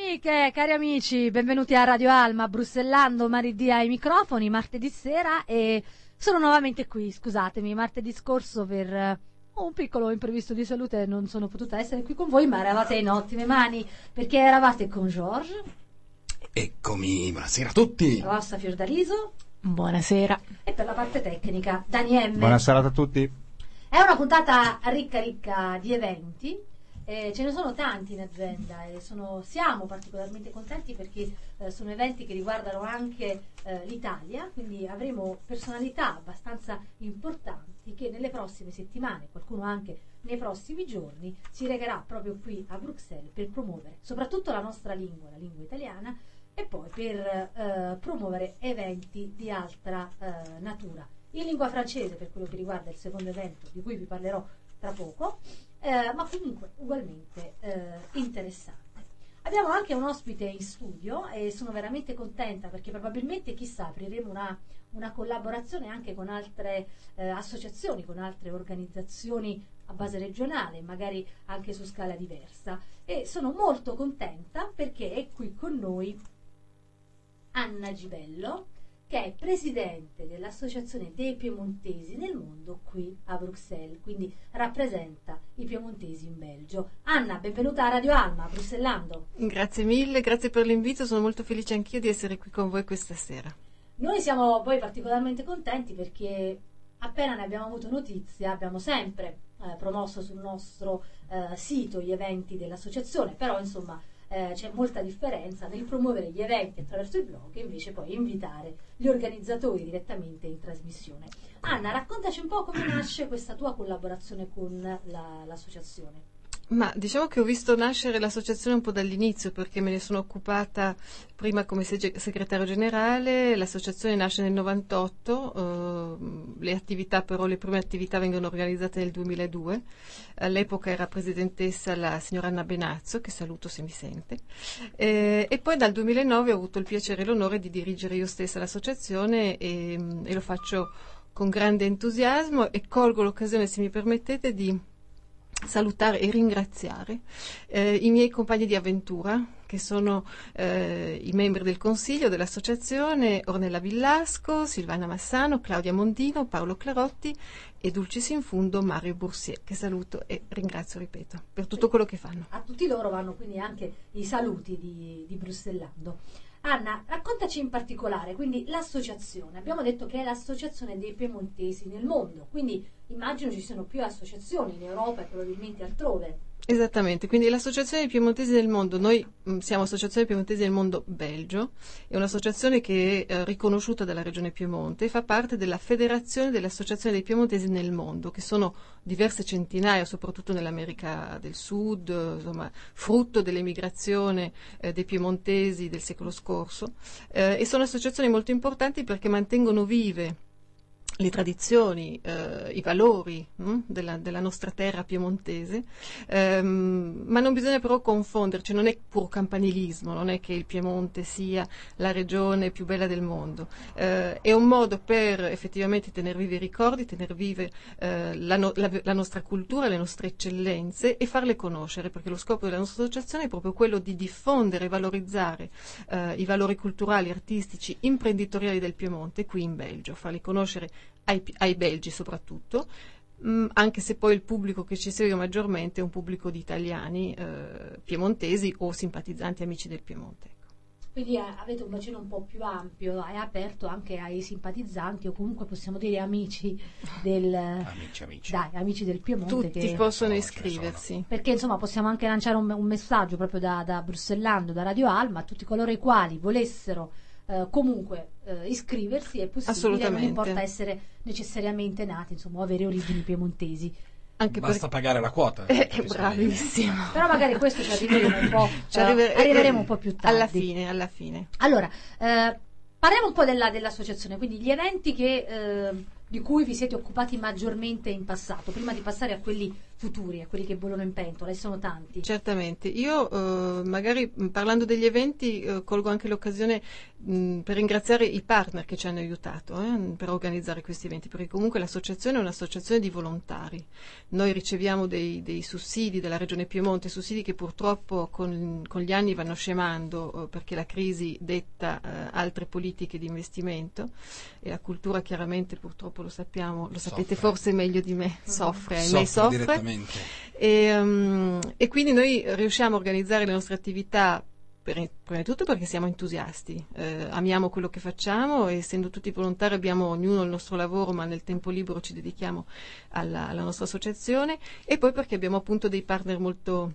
amiche, cari amici, benvenuti a Radio Alma, Brussellando, Maridia ai microfoni, martedì sera e sono nuovamente qui, scusatemi, martedì scorso per eh, un piccolo imprevisto di salute non sono potuta essere qui con voi, ma eravate in ottime mani perché eravate con George. Eccomi, buonasera a tutti. Rossa Fiordaliso. Buonasera. E per la parte tecnica, Dani M. Buonasera a tutti. È una puntata ricca ricca di eventi eh, ce ne sono tanti in azienda e sono, siamo particolarmente contenti perché eh, sono eventi che riguardano anche eh, l'Italia, quindi avremo personalità abbastanza importanti che nelle prossime settimane, qualcuno anche nei prossimi giorni, si regherà proprio qui a Bruxelles per promuovere soprattutto la nostra lingua, la lingua italiana, e poi per eh, promuovere eventi di altra eh, natura. In lingua francese, per quello che riguarda il secondo evento di cui vi parlerò tra poco, eh, ma comunque ugualmente eh, interessante. Abbiamo anche un ospite in studio e sono veramente contenta perché probabilmente, chissà, apriremo una, una collaborazione anche con altre eh, associazioni, con altre organizzazioni a base regionale, magari anche su scala diversa. E sono molto contenta perché è qui con noi Anna Gibello, che è presidente dell'Associazione dei Piemontesi nel mondo qui a Bruxelles, quindi rappresenta i piemontesi in Belgio. Anna, benvenuta a Radio Alma, a Bruxellando. Grazie mille, grazie per l'invito, sono molto felice anch'io di essere qui con voi questa sera. Noi siamo poi particolarmente contenti perché appena ne abbiamo avuto notizia abbiamo sempre eh, promosso sul nostro eh, sito gli eventi dell'associazione, però insomma eh, c'è molta differenza nel promuovere gli eventi attraverso il blog e invece poi invitare gli organizzatori direttamente in trasmissione. Anna, raccontaci un po' come nasce questa tua collaborazione con la, l'associazione. Ma diciamo che ho visto nascere l'associazione un po' dall'inizio perché me ne sono occupata prima come segretario generale, l'associazione nasce nel 98, eh, le attività però, le prime attività vengono organizzate nel 2002, all'epoca era presidentessa la signora Anna Benazzo, che saluto se mi sente, eh, e poi dal 2009 ho avuto il piacere e l'onore di dirigere io stessa l'associazione e, e lo faccio con grande entusiasmo e colgo l'occasione, se mi permettete, di salutare e ringraziare eh, i miei compagni di avventura, che sono eh, i membri del consiglio dell'associazione Ornella Villasco, Silvana Massano, Claudia Mondino, Paolo Clarotti e Dulcis in Fundo Mario Bursier, che saluto e ringrazio, ripeto, per tutto quello che fanno. A tutti loro vanno quindi anche i saluti di, di Brussellando. Anna, raccontaci in particolare, quindi l'associazione. Abbiamo detto che è l'associazione dei piemontesi nel mondo, quindi immagino ci siano più associazioni in Europa e probabilmente altrove. Esattamente, quindi l'Associazione Piemontesi del Mondo, noi mm, siamo Associazione Piemontesi del Mondo Belgio, è un'associazione che è eh, riconosciuta dalla Regione Piemonte e fa parte della Federazione delle Associazioni dei Piemontesi nel mondo, che sono diverse centinaia, soprattutto nell'America del Sud, insomma, frutto dell'emigrazione eh, dei piemontesi del secolo scorso, eh, e sono associazioni molto importanti perché mantengono vive le tradizioni, eh, i valori hm, della, della, nostra terra piemontese, ehm, ma non bisogna però confonderci, non è puro campanilismo, non è che il Piemonte sia la regione più bella del mondo, eh, è un modo per effettivamente tenere vivi i ricordi, tenere vive eh, la, no, la, la, nostra cultura, le nostre eccellenze e farle conoscere, perché lo scopo della nostra associazione è proprio quello di diffondere e valorizzare eh, i valori culturali, artistici, imprenditoriali del Piemonte qui in Belgio, farli conoscere ai, ai belgi soprattutto, mh, mm, anche se poi il pubblico che ci segue maggiormente è un pubblico di italiani, eh, piemontesi o simpatizzanti amici del Piemonte. Ecco. Quindi eh, avete un bacino un po' più ampio, è aperto anche ai simpatizzanti o comunque possiamo dire amici del, amici, amici. Dai, amici del Piemonte. Tutti che, possono iscriversi. Perché insomma possiamo anche lanciare un, un messaggio proprio da, da Brussellando, da Radio Alma, a tutti coloro i quali volessero eh, comunque eh, iscriversi è possibile, non importa essere necessariamente nati, insomma, o avere origini piemontesi. Anche Basta per... pagare la quota. Eh, bravissimo. Però magari questo ci arriveremo un po', ci arriver- uh, arriveremo un po' più tardi. Alla fine, alla fine. Allora, eh, parliamo un po' della, dell'associazione, quindi gli eventi che, eh, di cui vi siete occupati maggiormente in passato, prima di passare a quelli futuri, a quelli che bollono in pentola, e sono tanti. Certamente. Io eh, magari parlando degli eventi eh, colgo anche l'occasione mh, per ringraziare i partner che ci hanno aiutato eh, per organizzare questi eventi, perché comunque l'associazione è un'associazione di volontari. Noi riceviamo dei, dei sussidi dalla Regione Piemonte, sussidi che purtroppo con, con gli anni vanno scemando eh, perché la crisi detta eh, altre politiche di investimento e la cultura chiaramente purtroppo lo sappiamo, lo sapete Soffre. forse meglio di me, soffre, Soffre ahimè soffre. Direttamente. E, um, e quindi noi riusciamo a organizzare le nostre attività prima di tutto perché siamo entusiasti, eh, amiamo quello che facciamo essendo tutti volontari abbiamo ognuno il nostro lavoro ma nel tempo libero ci dedichiamo alla, alla nostra associazione e poi perché abbiamo appunto dei partner molto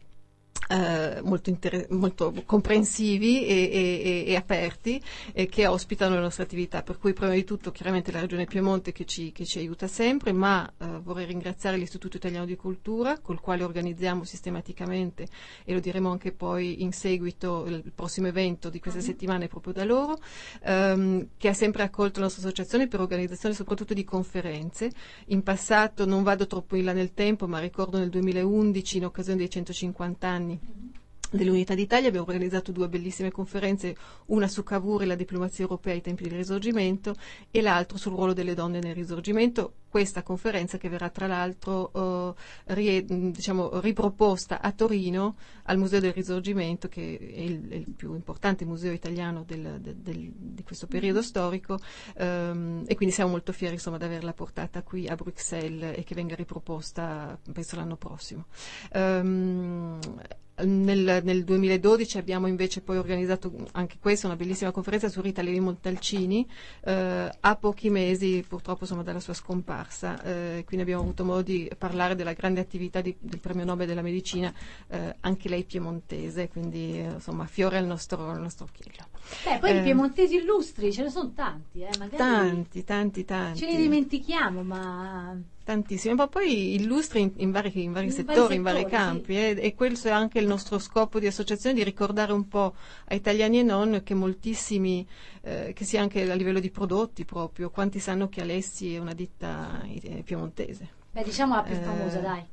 eh, molto, inter- molto comprensivi e, e- e aperti eh, che ospitano le nostre attività. Per cui prima di tutto chiaramente la Regione Piemonte che ci, che ci aiuta sempre, ma eh, vorrei ringraziare l'Istituto Italiano di Cultura col quale organizziamo sistematicamente e lo diremo anche poi in seguito il prossimo evento di queste settimane proprio da loro, ehm, che ha sempre accolto la nostra associazione per organizzazione soprattutto di conferenze. In passato non vado troppo in là nel tempo, ma ricordo nel 2011 in occasione dei 150 anni dell'Unità d'Italia abbiamo organizzato due bellissime conferenze, una su Cavour e la diplomazia europea ai tempi del Risorgimento e l'altra sul ruolo delle donne nel Risorgimento. Questa conferenza che verrà tra l'altro eh, rie- diciamo, riproposta a Torino al Museo del Risorgimento, che è il, è il più importante museo italiano del- del- del- di questo periodo storico, ehm, e quindi siamo molto fieri insomma, di averla portata qui a Bruxelles e che venga riproposta penso l'anno prossimo. Ehm, nel, nel 2012 abbiamo invece poi organizzato anche questa una bellissima conferenza su Rita Levi Montalcini eh, a pochi mesi purtroppo insomma, dalla sua scomparsa eh, quindi abbiamo avuto modo di parlare della grande attività di- del premio Nobel della medicina eh, anche lei piemontese quindi eh, insomma fiore al nostro, al nostro occhiello Beh, poi Eh. i piemontesi illustri ce ne sono tanti, eh, magari tanti tanti tanti ce ne dimentichiamo, ma Tantissimi, ma poi illustri in, in vari, in vari In vari settori, in vari campi eh, e questo è anche il nostro scopo di associazione, di ricordare un po' a italiani e non che moltissimi, eh, che sia anche a livello di prodotti proprio, quanti sanno che Alessi è una ditta eh, piemontese. beh, diciamo la più Eh, famosa, dai.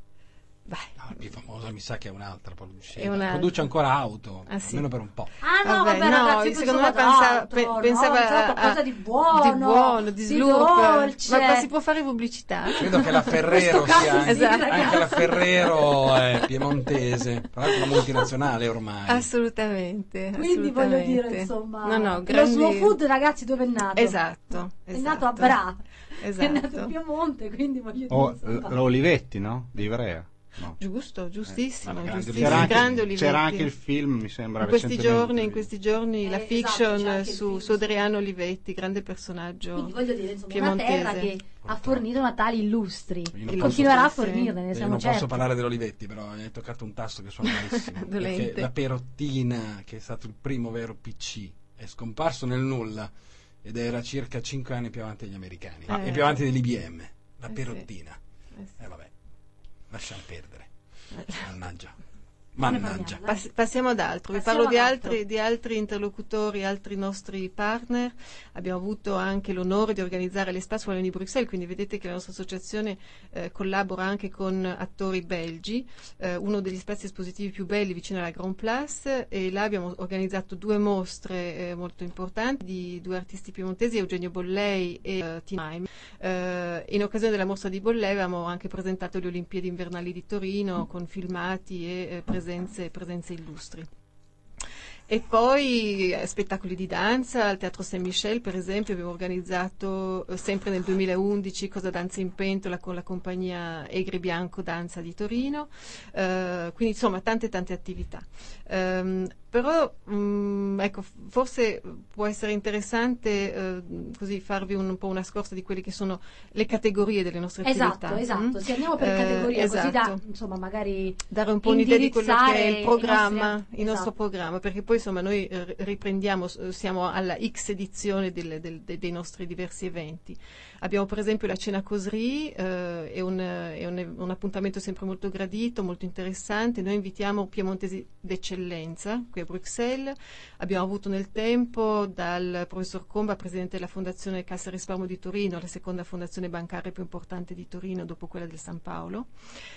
Vai. No, la più famosa mi sa che è un'altra produce. È un'altra. Produce ancora auto, Ah, sì. almeno per un po'. Ah no, Vabbè, vabbè, no, ragazzi, secondo me d'altro, pe- no, pensava pensavo a, qualcosa di buono, di buono, di slurp. dolce. Ma, ma si può fare pubblicità? Credo che la Ferrero sia anche, sì, Esatto. anche la Ferrero è piemontese, tra l'altro una multinazionale ormai. Assolutamente. Quindi voglio dire, assolutamente. insomma, no, no, lo slow food, ragazzi, dove è nato? Esatto, È nato a esatto. Bra, Esatto. è nato in Piemonte, quindi voglio dire, O insomma, l- l'Olivetti, no? Di Ivrea. No. Giusto, giustissimo, Eh, giustissimo. C'era anche, c'era anche il film, mi sembra. in questi giorni, in questi giorni la Eh, fiction esatto, anche il su, film, su sì. Adriano Olivetti, grande personaggio. quindi voglio dire, insomma, una piemontese. terra che ha fornito una tali illustri e continuerà a sì, sì. fornirne, ne Io siamo non certi. posso parlare dell'Olivetti, però hai toccato un tasto che suona malissimo. La Perottina, che è stato il primo vero PC, è scomparso nel nulla ed era circa 5 anni più avanti degli americani Eh. e più avanti dell'IBM. La Eh sì. Perottina. Eh sì. Eh vabbè, lasciamo perdere. Mannaggia. Mannaggia. Pass- passiamo ad altro, vi parlo di altri, altro. di altri interlocutori, altri nostri partner. Abbiamo avuto anche l'onore di organizzare l'Espace Wallon di Bruxelles, quindi vedete che la nostra associazione eh, collabora anche con attori belgi, eh, uno degli spazi espositivi più belli vicino alla Grand Place e là abbiamo organizzato due mostre eh, molto importanti di due artisti piemontesi, Eugenio Bollei e eh, Tina Haim. Eh, in occasione della mostra di Bollei avevamo anche presentato le Olimpiadi invernali di Torino con filmati e eh, presenze, presenze illustri. E poi eh, spettacoli di danza al Teatro Saint Michel, per esempio, abbiamo organizzato eh, sempre nel 2011 Cosa Danza in Pentola con la compagnia Egri Bianco Danza di Torino, Eh, quindi insomma tante tante attività. Ehm, però mm, ecco, forse può essere interessante eh, così farvi un, po' una scorsa di quelle che sono le categorie delle nostre Esatto, attività. esatto, mm? sì, andiamo per Eh, categoria, così da, esatto insomma, magari dare un po' un'idea di quello che è il programma, nostri- il nostro esatto. programma, perché poi insomma noi eh, riprendiamo, siamo alla X edizione del, del, dei nostri diversi eventi. Abbiamo per esempio la cena Cosri, eh, è, un, è un, un, appuntamento sempre molto gradito, molto interessante. Noi invitiamo piemontesi d'eccellenza qui a Bruxelles. Abbiamo avuto nel tempo dal professor Comba, presidente della Fondazione Cassa Risparmio di Torino, la seconda fondazione bancaria più importante di Torino dopo quella del San Paolo.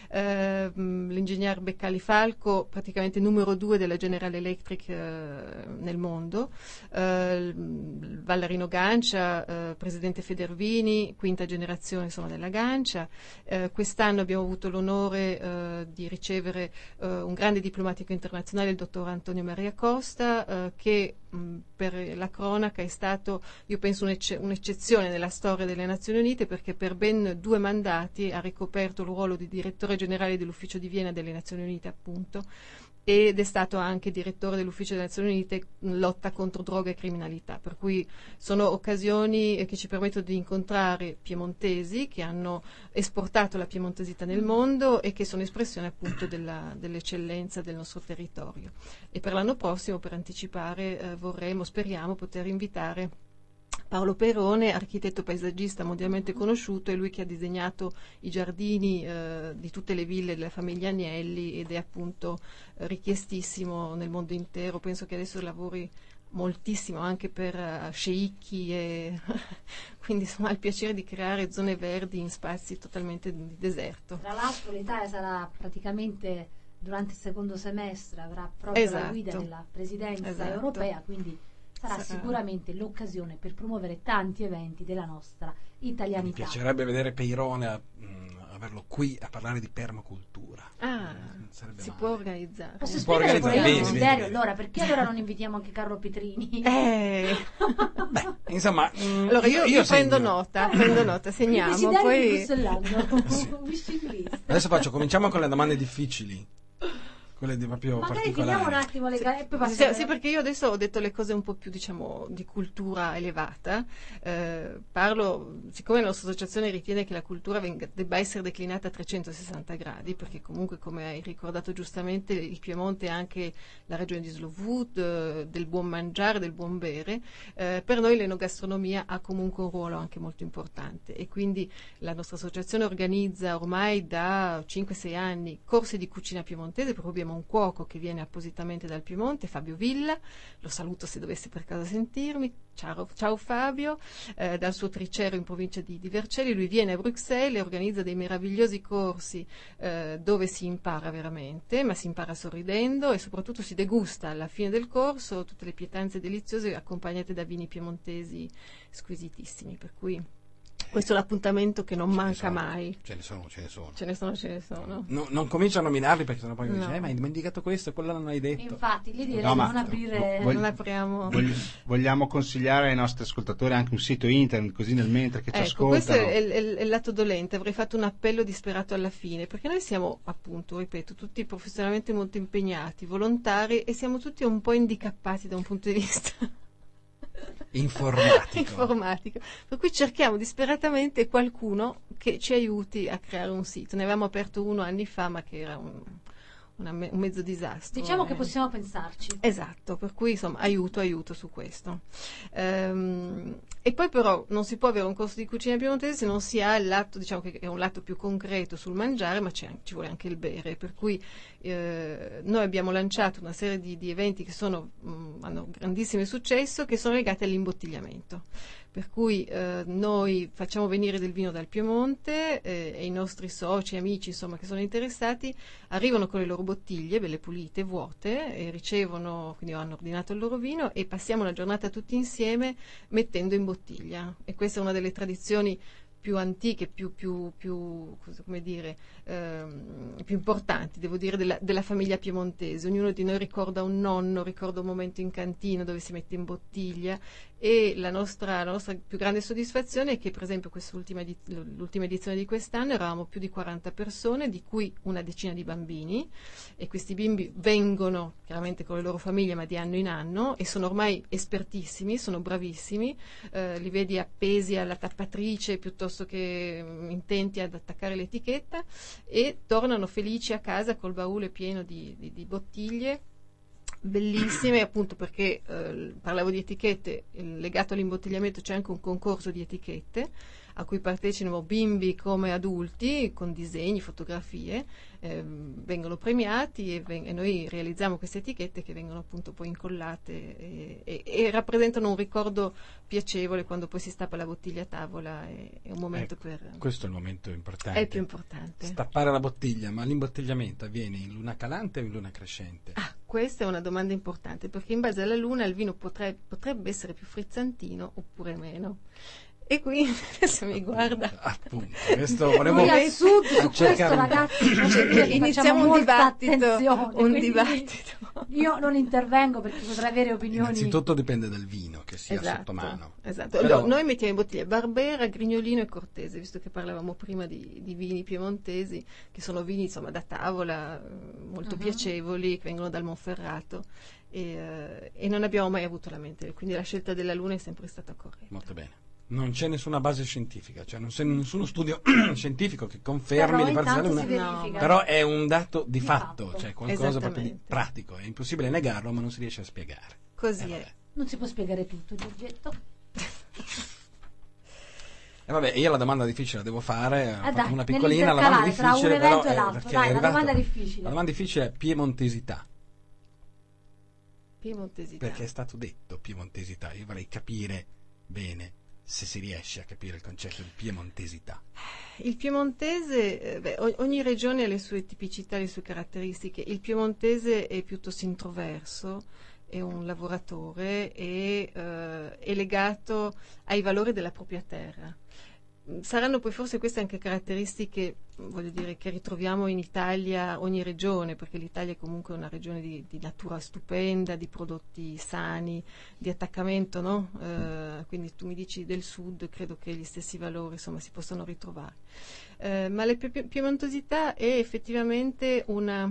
Eh, l'ingegner Beccali Falco, praticamente numero due della General Electric eh, nel mondo. Eh, Vallarino Gancia, eh, presidente Federvini quinta generazione insomma, della Gancia. Eh, quest'anno abbiamo avuto l'onore eh, di ricevere eh, un grande diplomatico internazionale, il dottor Antonio Maria Costa, eh, che mh, per la cronaca è stato, io penso, un'ecce- un'eccezione nella storia delle Nazioni Unite perché per ben due mandati ha ricoperto il ruolo di direttore generale dell'Ufficio di Vienna delle Nazioni Unite, appunto ed è stato anche direttore dell'Ufficio delle Nazioni Unite lotta contro droga e criminalità, per cui sono occasioni eh, che ci permettono di incontrare piemontesi che hanno esportato la piemontesità nel mondo e che sono espressione appunto della, dell'eccellenza del nostro territorio. E per l'anno prossimo, per anticipare, eh, vorremmo, speriamo, poter invitare Paolo Perone, architetto paesaggista mondialmente conosciuto, è lui che ha disegnato i giardini eh, di tutte le ville della famiglia Agnelli ed è appunto eh, richiestissimo nel mondo intero. Penso che adesso lavori moltissimo anche per uh, sceicchi e quindi insomma ha il piacere di creare zone verdi in spazi totalmente di deserto. Tra l'altro l'Italia sarà praticamente durante il secondo semestre avrà proprio esatto. la guida della presidenza esatto. europea, quindi sarà sicuramente l'occasione per promuovere tanti eventi della nostra italianità. Mi piacerebbe vedere Peirone a, mh, mm, averlo qui a parlare di permacultura. Ah, Sarebbe si male. può organizzare. Posso spiegare poi io desiderio allora perché allora non invitiamo anche Carlo Petrini? Eh. Beh, insomma, mh, mm, allora io, io, io prendo nota, prendo nota, segniamo poi sì. Adesso faccio cominciamo con le domande difficili quelle di proprio Magari particolari. finiamo un attimo le gare sì, sì, perché io adesso ho detto le cose un po' più, diciamo, di cultura elevata. Eh, parlo, siccome la nostra associazione ritiene che la cultura venga, debba essere declinata a 360 gradi, perché comunque, come hai ricordato giustamente, il Piemonte è anche la regione di slow food, eh, del buon mangiare, del buon bere, eh, per noi l'enogastronomia ha comunque un ruolo anche molto importante e quindi la nostra associazione organizza ormai da 5-6 anni corsi di cucina piemontese, proprio un cuoco che viene appositamente dal Piemonte, Fabio Villa, lo saluto se dovesse per caso sentirmi, ciao, ciao Fabio, eh, dal suo tricero in provincia di, di, Vercelli, lui viene a Bruxelles e organizza dei meravigliosi corsi eh, dove si impara veramente, ma si impara sorridendo e soprattutto si degusta alla fine del corso tutte le pietanze deliziose accompagnate da vini piemontesi squisitissimi, per cui questo è l'appuntamento che non ce manca mai. Ce ne sono, ce ne sono. Ce ne sono, ce ne sono. No, non comincio a nominarli perché sennò poi no. mi dice, eh, ma hai dimenticato questo e quello non hai detto. Infatti, lì direi no, non aprire, vogli, non apriamo. Voglio, vogliamo consigliare ai nostri ascoltatori anche un sito internet, così nel mentre che ci ecco, ascoltano. questo è, è, è il lato dolente, avrei fatto un appello disperato alla fine, perché noi siamo, appunto, ripeto, tutti professionalmente molto impegnati, volontari e siamo tutti un po' indicappati da un punto di vista informatico. informatico. Per cui cerchiamo disperatamente qualcuno che ci aiuti a creare un sito. Ne avevamo aperto uno anni fa, ma che era un, una, un mezzo disastro. Diciamo eh. che possiamo pensarci. Esatto, per cui insomma aiuto, aiuto su questo. Ehm, e poi però non si può avere un corso di cucina piemontese se non si ha il lato, diciamo che è un lato più concreto sul mangiare, ma ci vuole anche il bere. Per cui eh, noi abbiamo lanciato una serie di, di eventi che sono, mh, mm, hanno grandissimo successo, che sono legati all'imbottigliamento per cui eh, noi facciamo venire del vino dal Piemonte eh, e i nostri soci, amici insomma, che sono interessati arrivano con le loro bottiglie, belle pulite, vuote, e ricevono, quindi hanno ordinato il loro vino e passiamo la giornata tutti insieme mettendo in bottiglia. E questa è una delle tradizioni più antiche, più, più, più, dire, ehm, più importanti, devo dire, della, della, famiglia piemontese. Ognuno di noi ricorda un nonno, ricorda un momento in cantina dove si mette in bottiglia e la nostra, la nostra più grande soddisfazione è che, per esempio, edi- l'ultima edizione di quest'anno eravamo più di 40 persone, di cui una decina di bambini. E questi bimbi vengono chiaramente con le loro famiglie, ma di anno in anno e sono ormai espertissimi, sono bravissimi, eh, li vedi appesi alla tappatrice piuttosto che mm, intenti ad attaccare l'etichetta e tornano felici a casa col baule pieno di, di, di bottiglie bellissime appunto perché eh, parlavo di etichette, legato all'imbottigliamento c'è anche un concorso di etichette a cui partecipano bimbi come adulti con disegni, fotografie, ehm, vengono premiati e, ven- e noi realizziamo queste etichette che vengono appunto poi incollate e, e- e rappresentano un ricordo piacevole quando poi si stappa la bottiglia a tavola, è, un momento Ecco, per... Questo è il momento importante. È più importante. Stappare la bottiglia, ma l'imbottigliamento avviene in luna calante o in luna crescente? Ah, questa è una domanda importante perché in base alla luna il vino potre- potrebbe essere più frizzantino oppure meno. E qui adesso mi guarda. Appunto, questo volevo sud su questo ragazzi Iniziamo un dibattito. attenzione, Un quindi dibattito. Io non intervengo perché potrei avere opinioni. Innanzitutto dipende dal vino che sia Esatto, sotto mano. esatto. Però- Allora, noi mettiamo in bottiglia Barbera, Grignolino e Cortese, visto che parlavamo prima di, di vini piemontesi, che sono vini insomma da tavola, eh, molto Mhm. piacevoli, che vengono dal Monferrato e, eh, e non abbiamo mai avuto la mente, quindi la scelta della luna è sempre stata corretta. Molto bene. Non c'è nessuna base scientifica, cioè non c'è nessuno studio scientifico che confermi Però No, verifica. Però è un dato di, Di fatto, fatto. cioè qualcosa proprio di pratico. È impossibile negarlo, ma non si riesce a spiegare. Così Eh, è. Non si può spiegare tutto, Giorgetto. E vabbè, io la domanda difficile la devo fare, fatto Ah, dai, una piccolina, la domanda difficile però e è l'altro, perché dai, la domanda difficile. La domanda difficile è piemontesità, Piemontesità. perché è stato detto piemontesità, io vorrei capire bene se si riesce a capire il concetto di piemontesità. Il piemontese, eh, beh, ogni regione ha le sue tipicità, le sue caratteristiche. Il piemontese è piuttosto introverso, è un lavoratore e eh, è legato ai valori della propria terra. Saranno poi forse queste anche caratteristiche, voglio dire, che ritroviamo in Italia, ogni regione, perché l'Italia è comunque una regione di, di natura stupenda, di prodotti sani, di attaccamento, no? Eh, quindi tu mi dici del sud, credo che gli stessi valori insomma, si possano ritrovare. Eh, ma la pie- piemontosità è effettivamente una,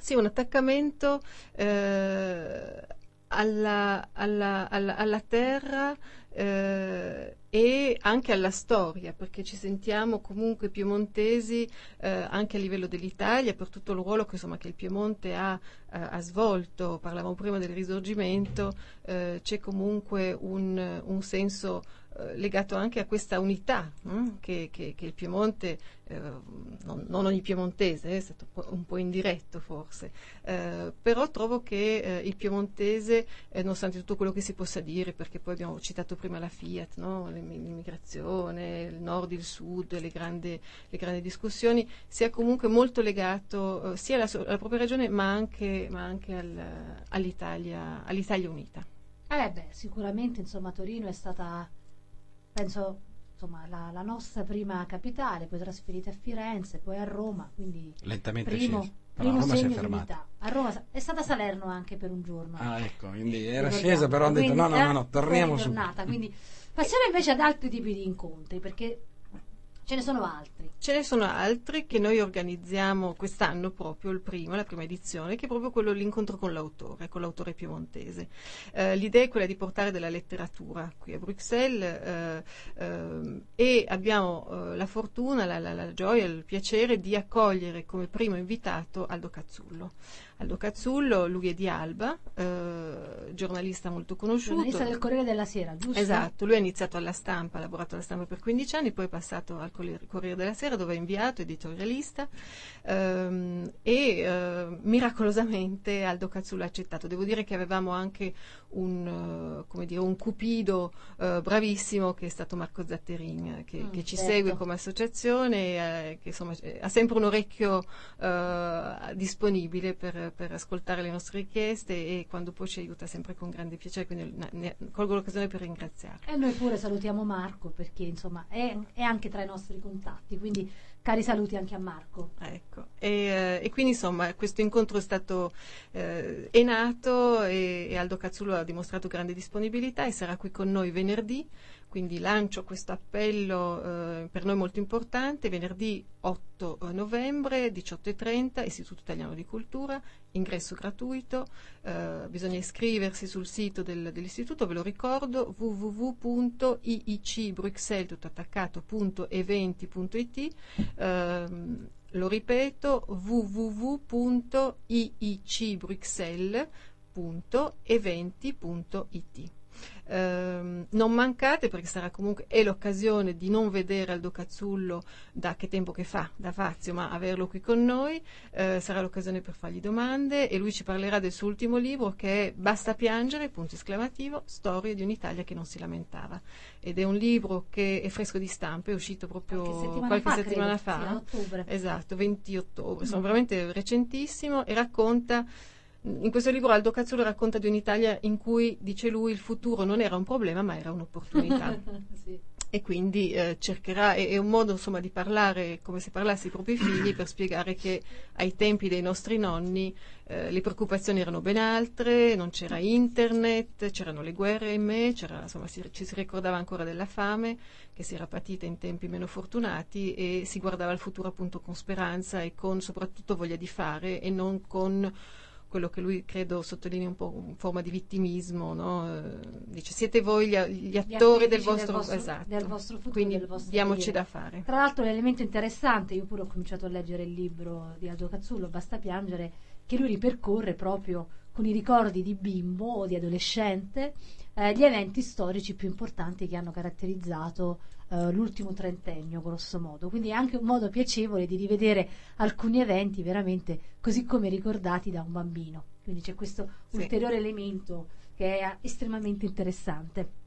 sì, un attaccamento eh, alla, alla- alla- alla terra eh, e anche alla storia, perché ci sentiamo comunque piemontesi eh, anche a livello dell'Italia per tutto il ruolo che, insomma, che il Piemonte ha, eh, ha svolto. Parlavamo prima del risorgimento, eh, c'è comunque un, un senso eh, legato anche a questa unità no? che, che- che il Piemonte, eh, non, non ogni piemontese, eh, è stato un po', indiretto forse, eh, però trovo che eh, il piemontese, nonostante tutto quello che si possa dire, perché poi abbiamo citato prima la Fiat, no? L'im- l'immigrazione, il nord, il sud, le grandi, le grandi discussioni, sia comunque molto legato sia alla, alla propria regione ma anche, ma anche al- all'Italia, all'Italia unita. Eh beh, sicuramente insomma Torino è stata, penso, insomma, la, la nostra prima capitale, poi trasferita a Firenze, poi a Roma, quindi Lentamente primo. Però primo Roma si è segno di fermata. unità. A Roma è stata Salerno anche per un giorno. Ah, ecco, quindi era scesa, però hanno detto no, no, no, eh, no, torniamo è su. ritornata, Quindi passiamo invece ad altri tipi di incontri, perché ce ne sono altri. Ce ne sono altri che noi organizziamo quest'anno proprio, il primo, la prima edizione, che è proprio quello l'incontro con l'autore, con l'autore piemontese. Eh, l'idea è quella di portare della letteratura qui a Bruxelles eh, ehm, e abbiamo eh, la fortuna, la, la- la gioia, il piacere di accogliere come primo invitato Aldo Cazzullo. Aldo Cazzullo, lui è di Alba, eh, giornalista molto conosciuto. Giornalista del Corriere della Sera, giusto? Esatto, lui ha iniziato alla stampa, ha lavorato alla stampa per 15 anni, poi è passato al Corriere della Sera dove è inviato, editorialista ehm, e eh, miracolosamente Aldo Cazzullo ha accettato. Devo dire che avevamo anche un, come dire, un cupido eh, bravissimo che è stato Marco Zatterin, eh, che, Mm, che ci certo. segue come associazione, eh, che insomma ha sempre un orecchio eh, disponibile per, per ascoltare le nostre richieste e quando poi ci aiuta sempre con grande piacere, quindi ne- ne- colgo l'occasione per ringraziarlo. E noi pure salutiamo Marco perché insomma è, è anche tra i nostri contatti, quindi cari saluti anche a Marco. Ecco. E, eh, e quindi insomma questo incontro è stato eh, è nato e, e Aldo Cazzullo ha dimostrato grande disponibilità e sarà qui con noi venerdì, quindi lancio questo appello eh, per noi molto importante, venerdì 8 novembre 18.30, Istituto Italiano di Cultura, ingresso gratuito, eh, bisogna iscriversi sul sito del- dell'istituto, ve lo ricordo, www.iicbruxelles, tutto attaccato, eventi.it, ehm, lo ripeto, www.iicbruxelles.it www.eventi.it. Ehm, non mancate perché sarà comunque è l'occasione di non vedere Aldo Cazzullo da che tempo che fa, da Fazio, ma averlo qui con noi, eh, sarà l'occasione per fargli domande e lui ci parlerà del suo ultimo libro che è Basta piangere, punto esclamativo, storie di un'Italia che non si lamentava. Ed è un libro che è fresco di stampa, è uscito proprio Qualche settimana qualche fa, settimana credo, sì, fa. a ottobre. Esatto, 20 ottobre, sono Mm. veramente recentissimo e racconta in questo libro Aldo Cazzullo racconta di un'Italia in cui, dice lui, il futuro non era un problema ma era un'opportunità. Sì. e quindi eh, cercherà, è, è un modo insomma di parlare come se parlassi ai propri figli per spiegare che ai tempi dei nostri nonni eh, le preoccupazioni erano ben altre, non c'era internet, c'erano le guerre in me, c'era, insomma, si- ci si ricordava ancora della fame che si era patita in tempi meno fortunati e si guardava al futuro appunto con speranza e con soprattutto voglia di fare e non con quello che lui credo sottolinea un po' in forma di vittimismo, no? Eh, dice siete voi gli, gli attori del vostro, del vostro- esatto. del vostro futuro, quindi del vostro diamoci dire. da fare. Tra l'altro l'elemento interessante, io pure ho cominciato a leggere il libro di Aldo Cazzullo, Basta piangere, che lui ripercorre proprio con i ricordi di bimbo o di adolescente eh, gli eventi storici più importanti che hanno caratterizzato eh, l'ultimo trentennio, grosso modo. Quindi è anche un modo piacevole di rivedere alcuni eventi veramente così come ricordati da un bambino. Quindi c'è questo Sì. ulteriore elemento che è estremamente interessante.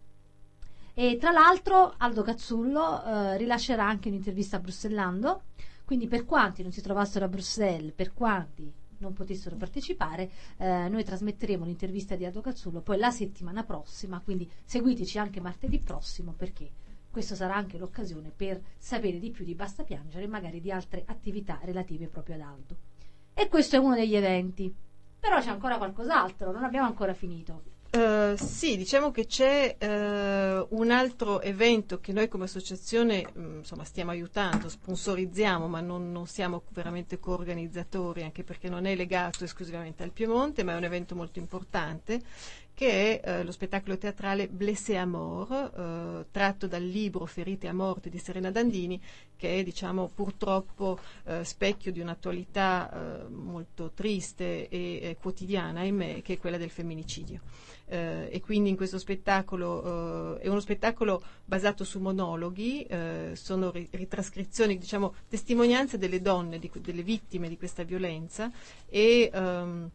E tra l'altro Aldo Cazzullo eh, rilascerà anche un'intervista a Brussellando, quindi per quanti non si trovassero a Bruxelles, per quanti non potessero partecipare, eh, noi trasmetteremo l'intervista di Aldo Cazzullo poi la settimana prossima, quindi seguiteci anche martedì prossimo perché questa sarà anche l'occasione per sapere di più di Basta Piangere e magari di altre attività relative proprio ad Aldo. E questo è uno degli eventi. Però c'è ancora qualcos'altro, non abbiamo ancora finito. Eh, sì, diciamo che c'è eh, un altro evento che noi come associazione mh, insomma, stiamo aiutando, sponsorizziamo, ma non, non siamo veramente coorganizzatori, anche perché non è legato esclusivamente al Piemonte, ma è un evento molto importante che è eh, lo spettacolo teatrale Blessé à mort, eh, tratto dal libro Ferite a morte di Serena Dandini, che è diciamo, purtroppo eh, specchio di un'attualità eh, molto triste e quotidiana, ahimè, che è quella del femminicidio. Eh, e quindi in questo spettacolo eh, è uno spettacolo basato su monologhi, sono ri- ritrascrizioni, diciamo, testimonianze delle donne, di delle vittime di questa violenza e ehm,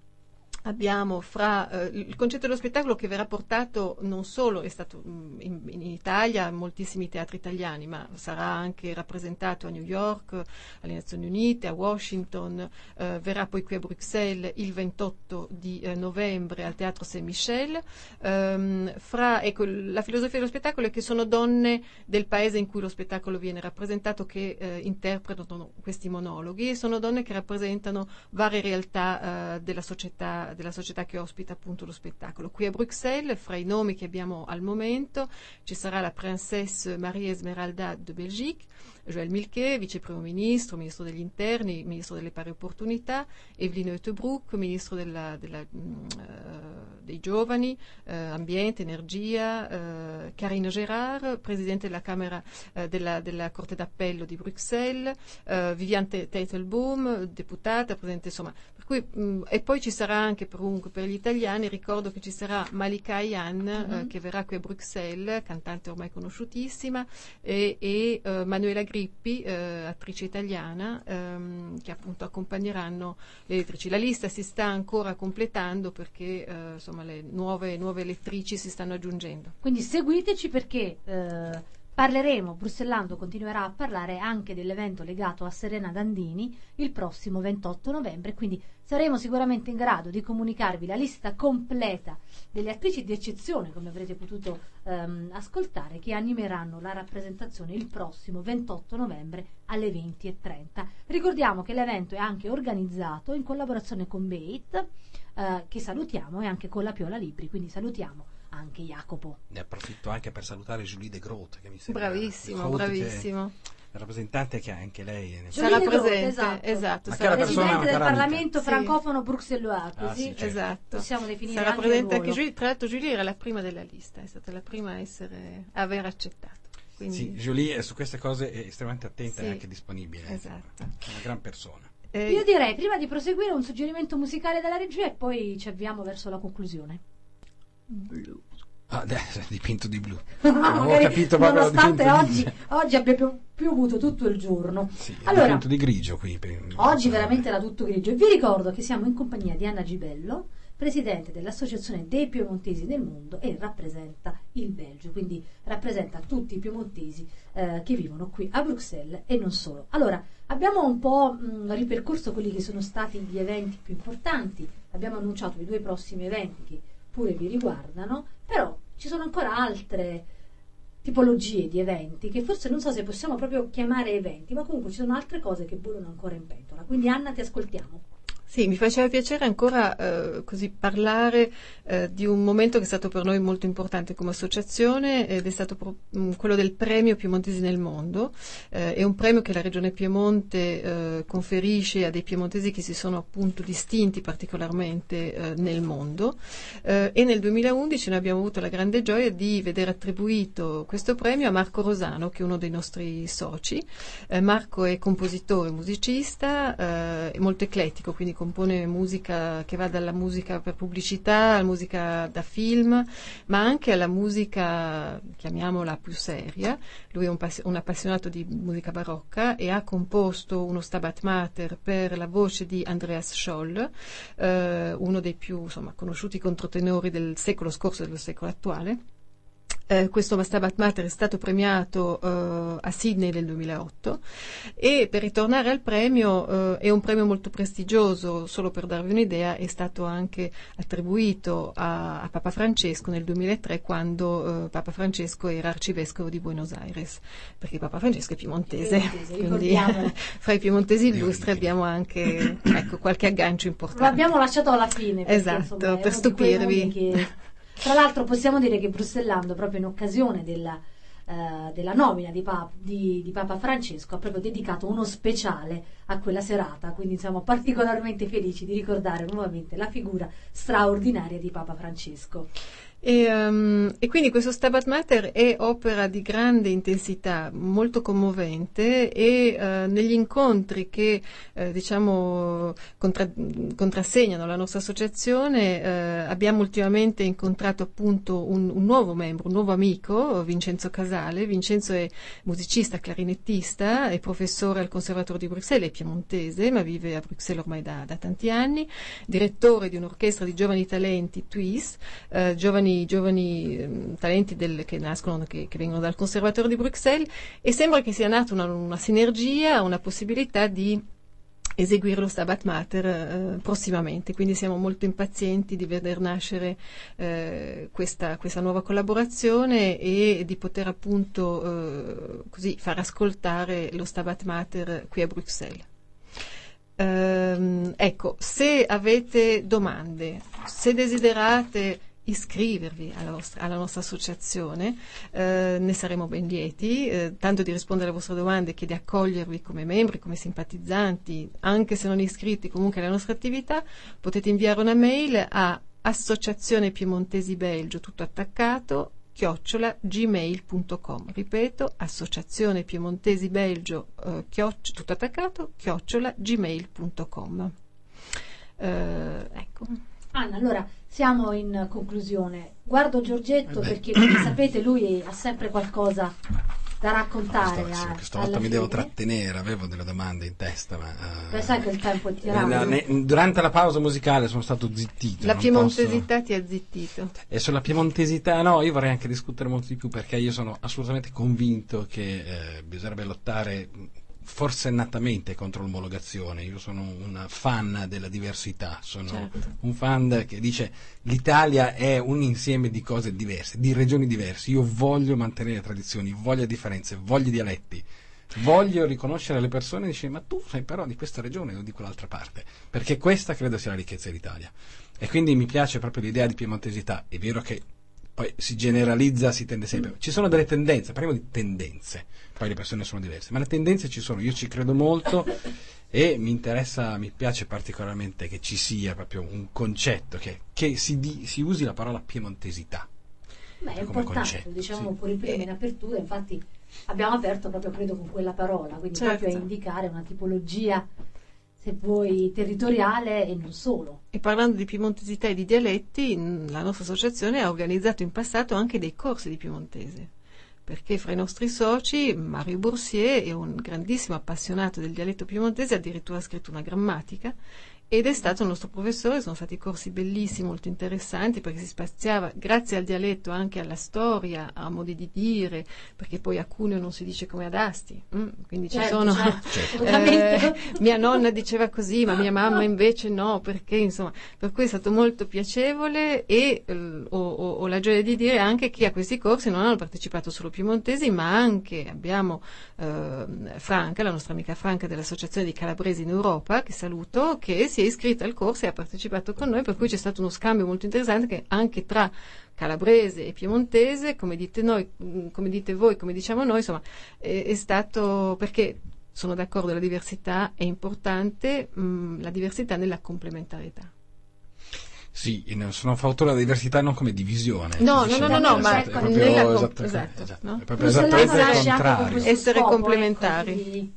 abbiamo fra eh, il concetto dello spettacolo che verrà portato non solo è stato mh, in, in Italia, in moltissimi teatri italiani, ma sarà anche rappresentato a New York, alle Nazioni Unite, a Washington, eh, verrà poi qui a Bruxelles il 28 di eh, novembre al Teatro Saint-Michel. Ehm, fra, ecco, la filosofia dello spettacolo è che sono donne del paese in cui lo spettacolo viene rappresentato che eh, interpretano questi monologhi e sono donne che rappresentano varie realtà eh, della società della società che ospita appunto lo spettacolo. Qui a Bruxelles, fra i nomi che abbiamo al momento, ci sarà la Princesse Marie Esmeralda de Belgique, Joël Milquet, vice primo ministro, ministro degli interni, ministro delle pari opportunità, Evelyn Oetebroek, ministro della, della, eh, dei giovani, eh, ambiente, energia, eh, Karine Gérard, presidente della Camera della, della, Corte d'Appello di Bruxelles, Viviane Teitelbaum, deputata, presidente, insomma, cui, mh, e poi ci sarà anche per, un, per, gli italiani, ricordo che ci sarà Malika Ayan mm-hmm. che verrà qui a Bruxelles, cantante ormai conosciutissima, e, e Manuela Grippi, eh, attrice italiana, ehm, che appunto accompagneranno le lettrici. La lista si sta ancora completando perché eh, insomma, le nuove, nuove, lettrici si stanno aggiungendo. Quindi seguiteci perché eh, parleremo, Brussellando continuerà a parlare anche dell'evento legato a Serena Dandini il prossimo 28 novembre, quindi saremo sicuramente in grado di comunicarvi la lista completa delle attrici di eccezione, come avrete potuto ehm, ascoltare, che animeranno la rappresentazione il prossimo 28 novembre alle 20.30. Ricordiamo che l'evento è anche organizzato in collaborazione con Bait, eh, che salutiamo, e anche con la Piola Libri, quindi salutiamo anche Jacopo. Ne approfitto anche per salutare Julie De Groot, che mi sembra bravissimo, bravissimo. rappresentante che anche lei sarà presente, esatto. esatto Ma sarà Presidente del Parlamento Sì. francofono bruxellois, Ah, così sì, certo. esatto. possiamo definire sarà anche presente anche. Julie, tra l'altro Julie era la prima della lista, è stata la prima a, essere, a aver accettato. Quindi, Sì, Julie su queste cose è estremamente attenta Sì, e anche disponibile. esatto. È una gran persona. Eh, Io direi, prima di proseguire, un suggerimento musicale dalla regia e poi ci avviamo verso la conclusione. Ah, adesso è dipinto di blu. Magari, Avevo capito proprio nonostante oggi, di... oggi abbia pio- piovuto tutto il giorno. Sì, allora, dipinto di grigio qui. per- oggi veramente era tutto grigio. Vi ricordo che siamo in compagnia di Anna Gibello, presidente dell'Associazione dei Piemontesi del Mondo e rappresenta il Belgio, quindi rappresenta tutti i piemontesi eh, che vivono qui a Bruxelles e non solo. Allora, abbiamo un po' mh, ripercorso quelli che sono stati gli eventi più importanti, abbiamo annunciato i due prossimi eventi che pure vi riguardano, però ci sono ancora altre tipologie di eventi che forse non so se possiamo proprio chiamare eventi, ma comunque ci sono altre cose che bollono ancora in pentola. Quindi Anna ti ascoltiamo. Sì, mi faceva piacere ancora eh, così parlare eh, di un momento che è stato per noi molto importante come associazione ed è stato pro- mh, quello del premio Piemontesi nel mondo. Eh, è un premio che la Regione Piemonte eh, conferisce a dei piemontesi che si sono appunto distinti particolarmente eh, nel mondo Eh, e nel 2011 noi abbiamo avuto la grande gioia di vedere attribuito questo premio a Marco Rosano che è uno dei nostri soci. Marco è compositore, musicista, molto eclettico, quindi compone musica che va dalla musica per pubblicità alla musica da film, ma anche alla musica, chiamiamola più seria. Lui è un, pass- un appassionato di musica barocca e ha composto uno Stabat Mater per la voce di Andreas Scholl, eh, uno dei più insomma, conosciuti controtenori del secolo scorso e del secolo attuale. Eh, questo Stabat Mater è stato premiato eh, a Sydney nel 2008 e per ritornare al premio eh, è un premio molto prestigioso, solo per darvi un'idea, è stato anche attribuito a, a Papa Francesco nel 2003 quando eh, Papa Francesco era arcivescovo di Buenos Aires, perché Papa Francesco è piemontese, Piemontese, quindi fra i piemontesi illustri abbiamo anche ecco, qualche aggancio importante. L'abbiamo lasciato alla fine. perché, Esatto, insomma, per stupirvi. Tra l'altro possiamo dire che Bruxellando, proprio in occasione della, eh, della nomina di, Pa- di- di Papa Francesco, ha proprio dedicato uno speciale a quella serata, quindi siamo particolarmente felici di ricordare nuovamente la figura straordinaria di Papa Francesco. E, ehm, e quindi questo Stabat Mater è opera di grande intensità, molto commovente e eh, negli incontri che eh, diciamo contra- contrassegnano la nostra associazione eh, abbiamo ultimamente incontrato appunto un, un nuovo membro, un nuovo amico, Vincenzo Casale. Vincenzo è musicista, clarinettista, è professore al Conservatorio di Bruxelles, è piemontese ma vive a Bruxelles ormai da, da tanti anni, direttore di un'orchestra di giovani talenti, TWIS, eh, giovani, giovani ehm, talenti del- che nascono, che, che vengono dal Conservatorio di Bruxelles e sembra che sia nata una, una sinergia, una possibilità di eseguire lo Stabat Mater eh, prossimamente, quindi siamo molto impazienti di veder nascere eh, questa, questa nuova collaborazione e di poter appunto eh, così far ascoltare lo Stabat Mater qui a Bruxelles. Ehm, ecco, se avete domande, se desiderate iscrivervi alla, vostra- alla nostra associazione, eh, ne saremo ben lieti, eh, tanto di rispondere alle vostre domande che di accogliervi come membri, come simpatizzanti, anche se non iscritti comunque alla nostra attività, potete inviare una mail a associazione piemontesi belgio tutto attaccato chiocciola gmail.com ripeto associazione piemontesi belgio eh, chioc- tutto attaccato chiocciola gmail.com Eh, ecco. Anna, allora siamo in conclusione. Guardo Giorgetto Eh perché, come sapete, lui ha sempre qualcosa da raccontare. Sto- a- questa alla volta mi devo fine. trattenere, avevo delle domande in testa, ma... eh, Beh, sai che il tempo è eh, tirato. ne- durante la pausa musicale sono stato zittito. la piemontesità ti ha zittito posso- E sulla piemontesità, no, io vorrei anche discutere molto di più perché io sono assolutamente convinto che eh, bisognerebbe lottare forsennatamente contro l'omologazione. Io sono un fan della diversità, sono Certo. un fan che dice l'Italia è un insieme di cose diverse, di regioni diverse. Io voglio mantenere tradizioni, voglio differenze, voglio dialetti. Voglio riconoscere le persone e dice ma tu sei però di questa regione o di quell'altra parte, perché questa credo sia la ricchezza dell'Italia. E quindi mi piace proprio l'idea di piemontesità. È vero che poi si generalizza, si tende sempre. Ci sono delle tendenze, parliamo di tendenze, poi le persone sono diverse, ma le tendenze ci sono, io ci credo molto e mi interessa, mi piace particolarmente che ci sia proprio un concetto, che, che si, di- si usi la parola piemontesità. Beh, è come importante, concetto, diciamo sì. pure prima in apertura, infatti abbiamo aperto proprio credo con quella parola, quindi Certo. proprio a indicare una tipologia se vuoi, territoriale e non solo. E parlando di piemontesità e di dialetti, la nostra associazione ha organizzato in passato anche dei corsi di piemontese. Perché fra i nostri soci Mario Boursier è un grandissimo appassionato del dialetto piemontese, addirittura ha scritto una grammatica ed è stato il nostro professore, sono stati corsi bellissimi, molto interessanti perché si spaziava grazie al dialetto anche alla storia, a modi di dire, perché poi a Cuneo non si dice come ad Asti, mm, quindi ci Certo, sono certo, eh, assolutamente. mia nonna diceva così, ma mia mamma invece no, perché insomma, per cui è stato molto piacevole e eh, ho, ho- ho la gioia di dire anche che a questi corsi non hanno partecipato solo piemontesi, ma anche abbiamo eh, Franca, la nostra amica Franca dell'Associazione di Calabresi in Europa, che saluto, che si è iscritta al corso e ha partecipato con noi, per cui c'è stato uno scambio molto interessante che anche tra calabrese e piemontese, come dite noi, mh, come dite voi, come diciamo noi, insomma, è, è stato perché sono d'accordo, la diversità è importante, mh, la diversità nella complementarietà. Sì, sono a favore della diversità non come divisione. No, no, no, no, no, ma esatto, è proprio nella com- esatto, esatto, no? è proprio Bruxellando esattamente il contrario. Essere scopo, complementari.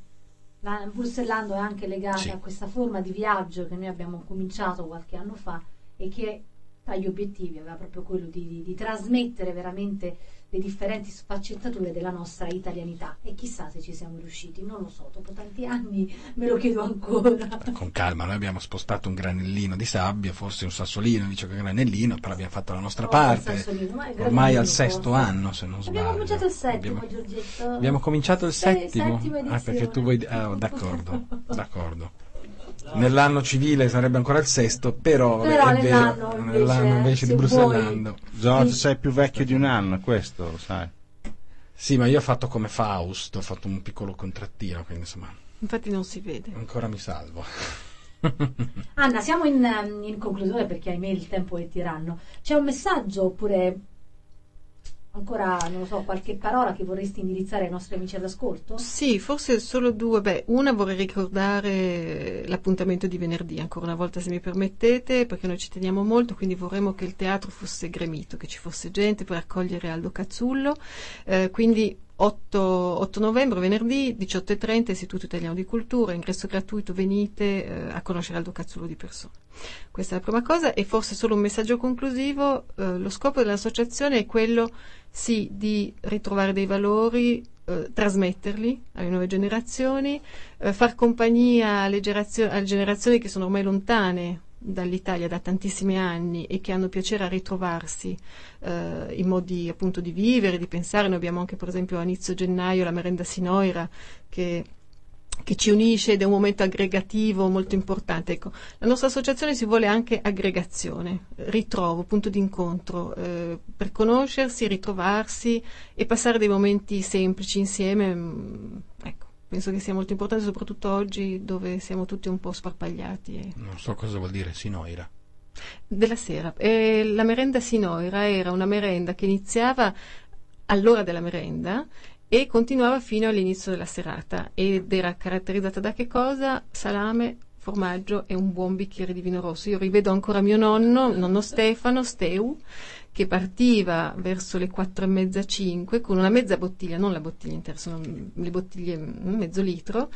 La- Bruxellando è anche legata Sì. a questa forma di viaggio che noi abbiamo cominciato qualche anno fa e che tra gli obiettivi aveva proprio quello di, di- di trasmettere veramente le differenti sfaccettature della nostra italianità e chissà se ci siamo riusciti, non lo so, dopo tanti anni me lo chiedo ancora. Con calma, noi abbiamo spostato un granellino di sabbia, forse un sassolino invece che granellino, però abbiamo fatto la nostra Oh, parte. Ormai al sesto forse. anno, se non sbaglio. Abbiamo cominciato il settimo, Abbiamo- Giorgetto. Abbiamo cominciato il settimo? settima Ah, perché tu vuoi... ah, d'accordo, d'accordo. Nell'anno civile sarebbe ancora il sesto, però, Però è vero, nell'anno invece, nell'anno invece di Bruxellando. Giorgio, Sì. sei più vecchio di un anno, questo lo sai. Sì, ma io ho fatto come Faust, ho fatto un piccolo contrattino, quindi insomma, Infatti non si vede. ancora mi salvo. Anna, siamo in, in conclusione perché ahimè il tempo è tiranno. C'è un messaggio oppure ancora, non lo so, qualche parola che vorresti indirizzare ai nostri amici all'ascolto? Sì, forse solo due. Beh, una vorrei ricordare l'appuntamento di venerdì, ancora una volta se mi permettete, perché noi ci teniamo molto, quindi vorremmo che il teatro fosse gremito, che ci fosse gente per accogliere Aldo Cazzullo. Eh, quindi 8, 8 novembre, venerdì, 18.30, Istituto Italiano di Cultura, ingresso gratuito, venite eh, a conoscere Aldo Cazzullo di persona. Questa è la prima cosa e forse solo un messaggio conclusivo. eh, lo scopo dell'associazione è quello sì di ritrovare dei valori, eh, trasmetterli alle nuove generazioni, eh, far compagnia alle, alle generazioni che sono ormai lontane dall'Italia da tantissimi anni e che hanno piacere a ritrovarsi eh, in modi appunto di vivere, di pensare. Noi abbiamo anche per esempio a inizio gennaio la merenda Sinoira che che ci unisce ed è un momento aggregativo molto importante. Ecco, la nostra associazione si vuole anche aggregazione, ritrovo, punto d'incontro, eh, per conoscersi, ritrovarsi e passare dei momenti semplici insieme. mm, ecco, penso che sia molto importante, soprattutto oggi dove siamo tutti un po' sparpagliati. e- Non so cosa vuol dire Sinoira. della sera. E la merenda Sinoira era una merenda che iniziava all'ora della merenda e continuava fino all'inizio della serata ed era caratterizzata da che cosa? Salame, formaggio e un buon bicchiere di vino rosso. Io rivedo ancora mio nonno, nonno Stefano, Steu, che partiva verso le quattro e mezza, cinque, con una mezza bottiglia, non la bottiglia intera, sono le bottiglie mezzo litro,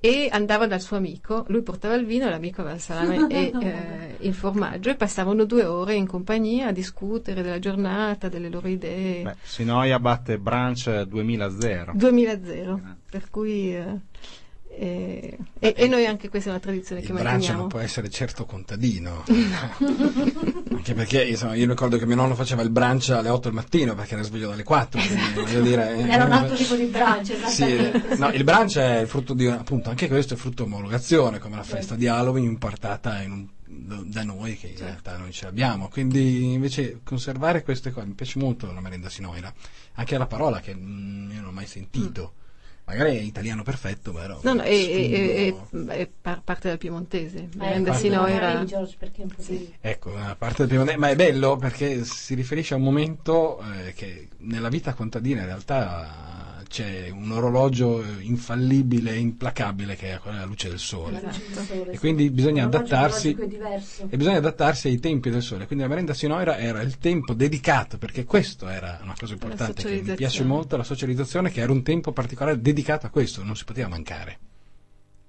e andava dal suo amico, lui portava il vino e l'amico aveva il salame e eh, il formaggio e passavano due ore in compagnia a discutere della giornata, delle loro idee. Beh, Sinoia batte Branch 2000 2000, per cui eh, eh, e, e noi anche questa è una tradizione Il che braccio manteniamo. non può essere certo contadino. Anche perché insomma, io ricordo che mio nonno faceva il brunch alle 8 del mattino perché era sveglio dalle 4. quindi, voglio dire, eh, Era un altro tipo di brunch, Sì, eh, no, il brunch è il frutto di appunto anche questo è frutto di omologazione, come la festa di Halloween importata in un- da noi che in realtà noi ce l'abbiamo. Quindi invece conservare queste cose mi piace molto la merenda sinoira, anche la parola che mm, io non ho mai sentito. Magari è italiano perfetto, però No, no, è, è- è- è par- parte dal piemontese. Eh, parte- Sinoira. Vedi, George, perché un po' di... Ecco, parte del Piemonte, ma è bello perché si riferisce a un momento eh, che nella vita contadina in realtà c'è un orologio infallibile e implacabile che è quella della luce del sole. la luce del sole, E sì. quindi bisogna adattarsi e bisogna adattarsi ai tempi del sole. Quindi la merenda sinoira era il tempo dedicato, perché questo era una cosa importante che mi piace molto, la socializzazione, che era un tempo particolare dedicato a questo, non si poteva mancare.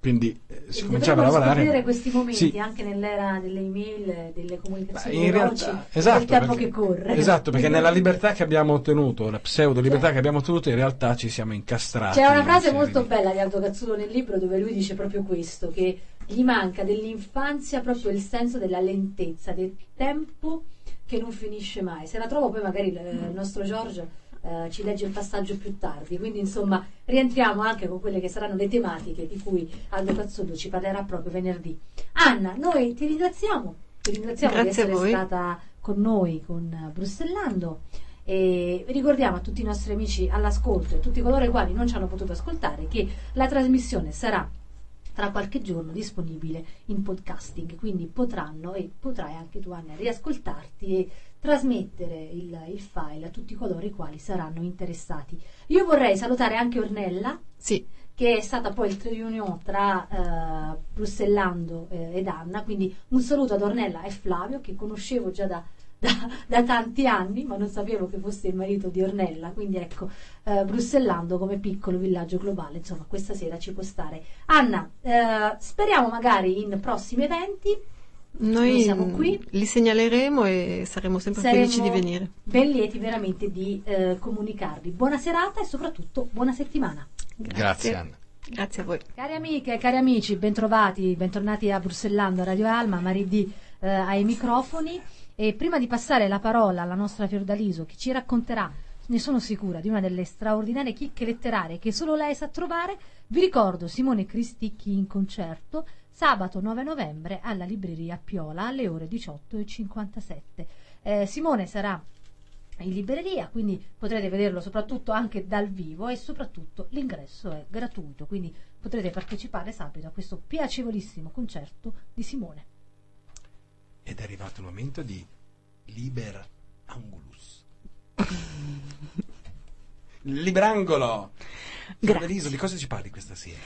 Quindi eh, si cominciava a lavorare. scoprire questi momenti Sì. anche nell'era delle email, delle comunicazioni in veloci, realtà, del esatto, tempo perché, che corre. esatto, perché nella libertà che abbiamo ottenuto, la pseudo libertà che abbiamo ottenuto, in realtà ci siamo incastrati. C'è una frase molto di- bella di Aldo Cazzulo nel libro dove lui dice proprio questo, che gli manca dell'infanzia proprio il senso della lentezza, del tempo che non finisce mai. Se la trovo poi magari il, il nostro Giorgio eh, ci legge il passaggio più tardi, quindi insomma rientriamo anche con quelle che saranno le tematiche di cui Aldo Cazzulo ci parlerà proprio venerdì. Anna, noi ti ringraziamo, ti ringraziamo di Grazie a essere voi. stata con noi, con Brussellando. E ricordiamo a tutti i nostri amici all'ascolto e a tutti coloro i quali non ci hanno potuto ascoltare che la trasmissione sarà tra qualche giorno disponibile in podcasting, quindi potranno e potrai anche tu Anna riascoltarti e trasmettere il, il file a tutti coloro i quali saranno interessati. Io vorrei salutare anche Ornella Sì, che è stata poi il triunion tra eh, Brussellando eh, ed Anna, quindi un saluto ad Ornella e Flavio che conoscevo già da, da- da tanti anni, ma non sapevo che fosse il marito di Ornella, quindi ecco, eh, Brussellando come piccolo villaggio globale, insomma questa sera ci può stare. Anna, eh, speriamo magari in prossimi eventi, noi Noi siamo qui. li segnaleremo e saremo sempre Saremo felici di venire. ben lieti veramente di eh, comunicarvi. Buona serata e soprattutto buona settimana. Grazie, Anna. Grazie a voi. Cari amiche e cari amici, bentrovati, bentornati a Brussellando, a Radio Alma, Maridì eh, ai microfoni. E prima di passare la parola alla nostra Fiordaliso, che ci racconterà, ne sono sicura, di una delle straordinarie chicche letterarie che solo lei sa trovare, vi ricordo Simone Cristicchi in concerto sabato 9 novembre alla libreria Piola alle ore 18.57. Eh, Simone sarà in libreria, quindi potrete vederlo soprattutto anche dal vivo e soprattutto l'ingresso è gratuito, quindi potrete partecipare sabato a questo piacevolissimo concerto di Simone. Ed è arrivato il momento di Liber Angulus. Librangolo! Grazie. Fiordaliso, di cosa ci parli questa sera?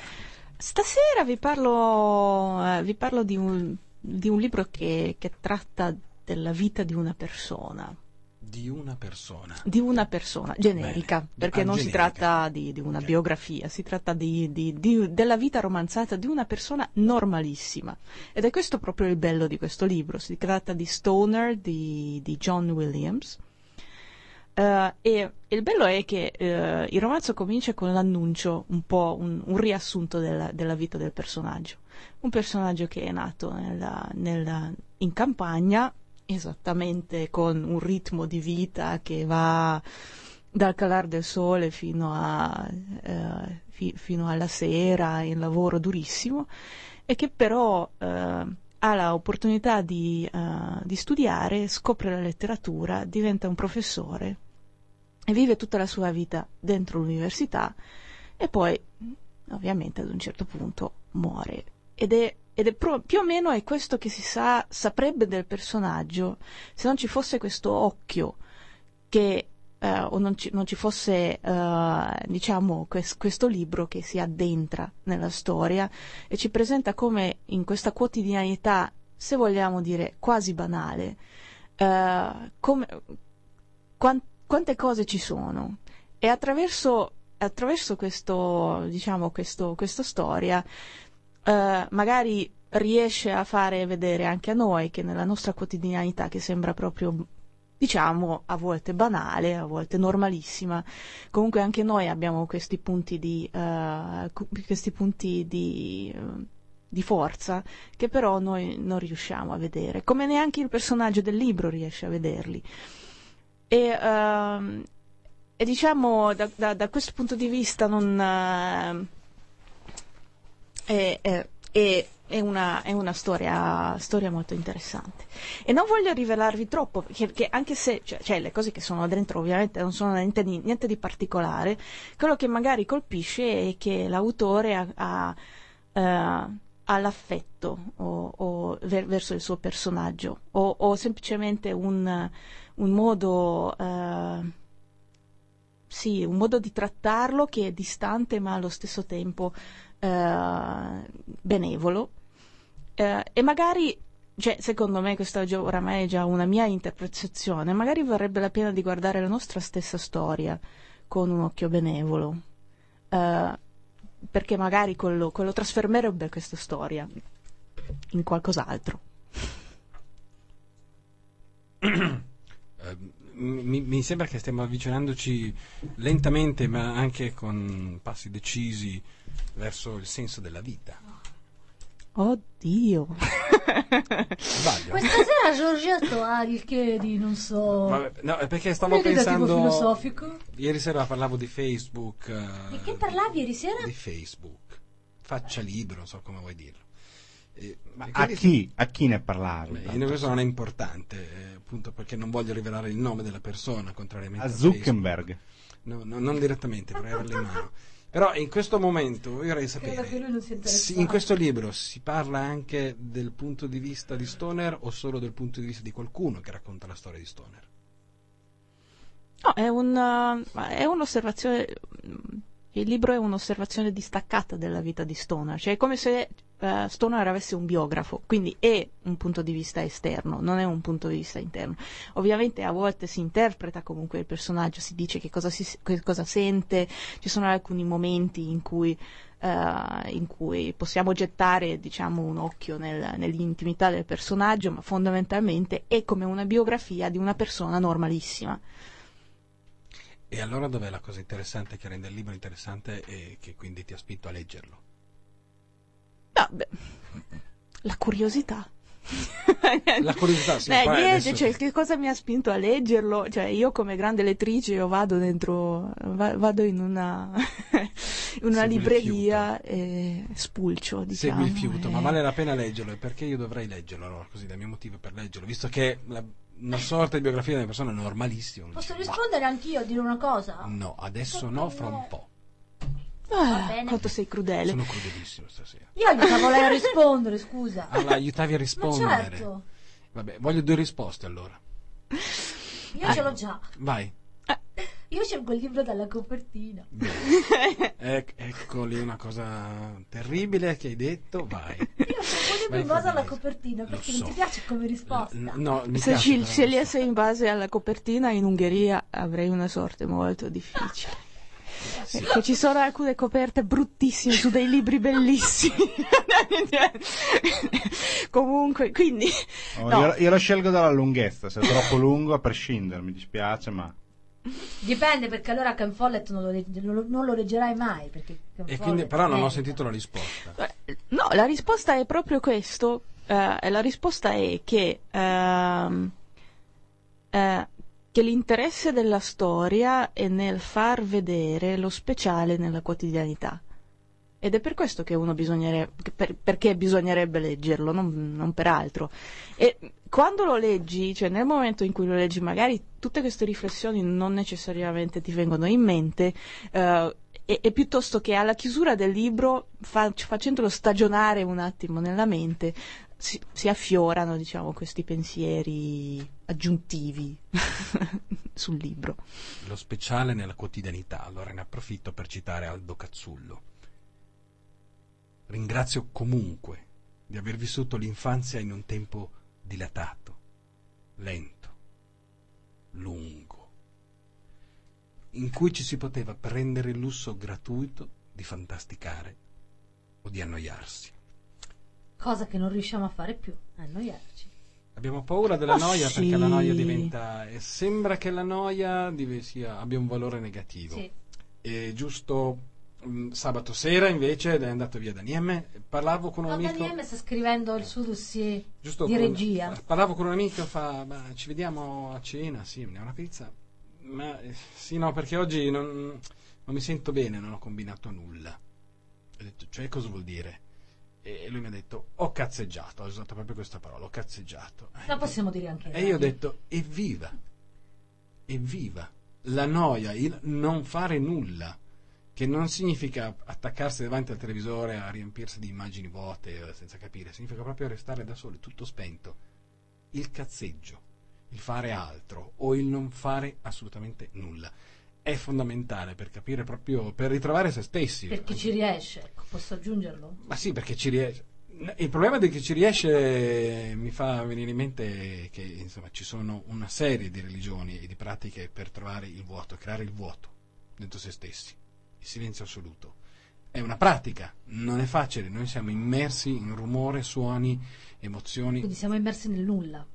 Stasera vi parlo, eh, vi parlo di, un, di un libro che, che tratta della vita di una persona, Di una persona. di una persona generica, Bene. perché Ah, non si generica. tratta di, di una Ok. biografia, si tratta di- di- di- della vita romanzata di una persona normalissima. Ed è questo proprio il bello di questo libro. Si tratta di Stoner di, di John Williams. Eh, e il bello è che eh, il romanzo comincia con l'annuncio, un po' un, un riassunto della, della vita del personaggio. Un personaggio che è nato nella- nella- in campagna, esattamente con un ritmo di vita che va dal calar del sole fino, a, eh, fi- fino alla sera, in lavoro durissimo, e che però ha l'opportunità di, di studiare, scopre la letteratura, diventa un professore e vive tutta la sua vita dentro l'università e poi ovviamente ad un certo punto muore. Ed è, ed è pro- più o meno è questo che si sa, saprebbe del personaggio se non ci fosse questo occhio che eh, o non ci, non ci fosse eh, diciamo quest- questo libro che si addentra nella storia e ci presenta come in questa quotidianità se vogliamo dire quasi banale eh, come, quan- quante cose ci sono e attraverso, attraverso questo diciamo questo, questa storia eh, magari riesce a fare vedere anche a noi che nella nostra quotidianità che sembra proprio diciamo a volte banale, a volte normalissima, comunque anche noi abbiamo questi punti di, eh, questi punti di, di forza che però noi non riusciamo a vedere, come neanche il personaggio del libro riesce a vederli. E, ehm, e diciamo da, da- da questo punto di vista non, eh, è, è- è- una, è una storia, storia molto interessante. E non voglio rivelarvi troppo, perché, perché anche se cioè, cioè, le cose che sono dentro ovviamente non sono niente di, niente di particolare, quello che magari colpisce è che l'autore ha, ha, eh, ha l'affetto o- o ver- verso il suo personaggio o, o semplicemente un, un modo... eh, sì, un modo di trattarlo che è distante ma allo stesso tempo eh, benevolo. Eh, e magari, cioè, secondo me questa oramai è già una mia interpretazione, magari varrebbe la pena di guardare la nostra stessa storia con un occhio benevolo, Eh, perché magari quello, quello trasformerebbe questa storia in qualcos'altro. Eh, mi, mi sembra che stiamo avvicinandoci lentamente, ma anche con passi decisi verso il senso della vita. Oddio. Sbaglio? Questa sera Giorgetto ha il che di non so. Vabbè, no, è perché stavo pensando. filosofico. Ieri sera parlavo di Facebook. eh, Di che parlavi ieri sera? Di Facebook. Faccia libro, non so come vuoi dirlo. Eh, Ma a quindi- chi, a chi ne parlavi? Beh, in questo non è importante, eh, appunto perché non voglio rivelare il nome della persona, contrariamente A a Facebook. Zuckerberg. No, no, non direttamente, vorrei averla in mano. Però in questo momento io vorrei Credo che lui sapere, in questo libro si parla anche del punto di vista di Stoner o solo del punto di vista di qualcuno che racconta la storia di Stoner? No, è, un, è un'osservazione. Il libro è un'osservazione distaccata della vita di Stoner, cioè è come se eh, Stoner avesse un biografo, quindi è un punto di vista esterno, non è un punto di vista interno. Ovviamente a volte si interpreta comunque il personaggio, si dice che cosa, si- che cosa sente, ci sono alcuni momenti in cui, eh, in cui possiamo gettare diciamo, un occhio nel- nell'intimità del personaggio, ma fondamentalmente è come una biografia di una persona normalissima. E allora dov'è la cosa interessante che rende il libro interessante e che quindi ti ha spinto a leggerlo? Beh, la curiosità. La curiosità, sì, Beh, niente, adesso- cioè, che cosa mi ha spinto a leggerlo? Cioè, io come grande lettrice io vado dentro, va- vado in una, una libreria e spulcio, diciamo. Segui il fiuto, e- ma vale la pena leggerlo e perché io dovrei leggerlo allora, così dai miei motivi per leggerlo, visto che la- una sorta di biografia di una persona normalissima. Posso dice, rispondere anch'io a dire una cosa? "Bah, No, adesso no, fra un po'. Ah, quanto sei crudele. Sono crudelissimo stasera. Io aiutavo lei a rispondere, scusa. Allora, aiutavi a Ma rispondere. certo, Vabbè, voglio due risposte allora. io ce l'ho già. Vai. Io scelgo il libro dalla copertina. Ec- ecco lì una cosa terribile che hai detto, vai. Io scelgo il libro Vai, in base alla copertina perché so. non ti piace come risposta. N- No, mi Se piace, scegliesse in base alla copertina in Ungheria avrei una sorte molto difficile. Sì. Perché ci sono alcune coperte bruttissime su dei libri bellissimi. Comunque, quindi Oh, No. io, io lo scelgo dalla lunghezza, se è troppo lungo a prescindere, mi dispiace, ma Dipende perché allora Ken Follett non lo, legge- non lo- non lo leggerai mai. E quindi, però non ho sentito la risposta. Eh, No, la risposta è proprio questo. e la risposta è che, ehm, eh, che l'interesse della storia è nel far vedere lo speciale nella quotidianità. Ed è per questo che uno bisognerebbe, per- perché bisognerebbe leggerlo, non, non per altro. E quando lo leggi, cioè nel momento in cui lo leggi, magari tutte queste riflessioni non necessariamente ti vengono in mente, eh, e, e piuttosto che alla chiusura del libro, fa- facendolo stagionare un attimo nella mente, si, si affiorano, diciamo, questi pensieri aggiuntivi sul libro. Lo speciale nella quotidianità, allora ne approfitto per citare Aldo Cazzullo. Ringrazio comunque di aver vissuto l'infanzia in un tempo dilatato, lento, lungo, in cui ci si poteva prendere il lusso gratuito di fantasticare o di annoiarsi. Cosa che non riusciamo a fare più, annoiarci. Abbiamo paura della Oh, noia sì. perché la noia diventa. e sembra che la noia div- sia- abbia un valore negativo. Sì. E giusto mh, sabato sera invece ed è andato via Daniele. Parlavo con un No, amico. Daniele sta scrivendo il suo dossier giusto di con- regia. Parlavo con un amico, fa: "Ma ci vediamo a cena? Sì, ne una pizza. Ma eh, sì, no, perché oggi non, non mi sento bene, non ho combinato nulla. Ho detto, cioè, cosa vuol dire? E lui mi ha detto: Ho cazzeggiato. Ho usato proprio questa parola: ho cazzeggiato. La possiamo dire anche E io ho detto, evviva, evviva, la noia, il non fare nulla, che non significa attaccarsi davanti al televisore a riempirsi di immagini vuote eh, senza capire, significa proprio restare da soli, tutto spento. Il cazzeggio, il fare altro o il non fare assolutamente nulla è fondamentale per capire proprio, per ritrovare se stessi. Per chi ci riesce, ecco, posso aggiungerlo? Ma sì, perché ci riesce. Il problema di chi ci riesce mi fa venire in mente che insomma, ci sono una serie di religioni e di pratiche per trovare il vuoto, creare il vuoto dentro se stessi, il silenzio assoluto. è una pratica, non è facile, noi siamo immersi in rumore, suoni, emozioni. Quindi siamo immersi nel nulla.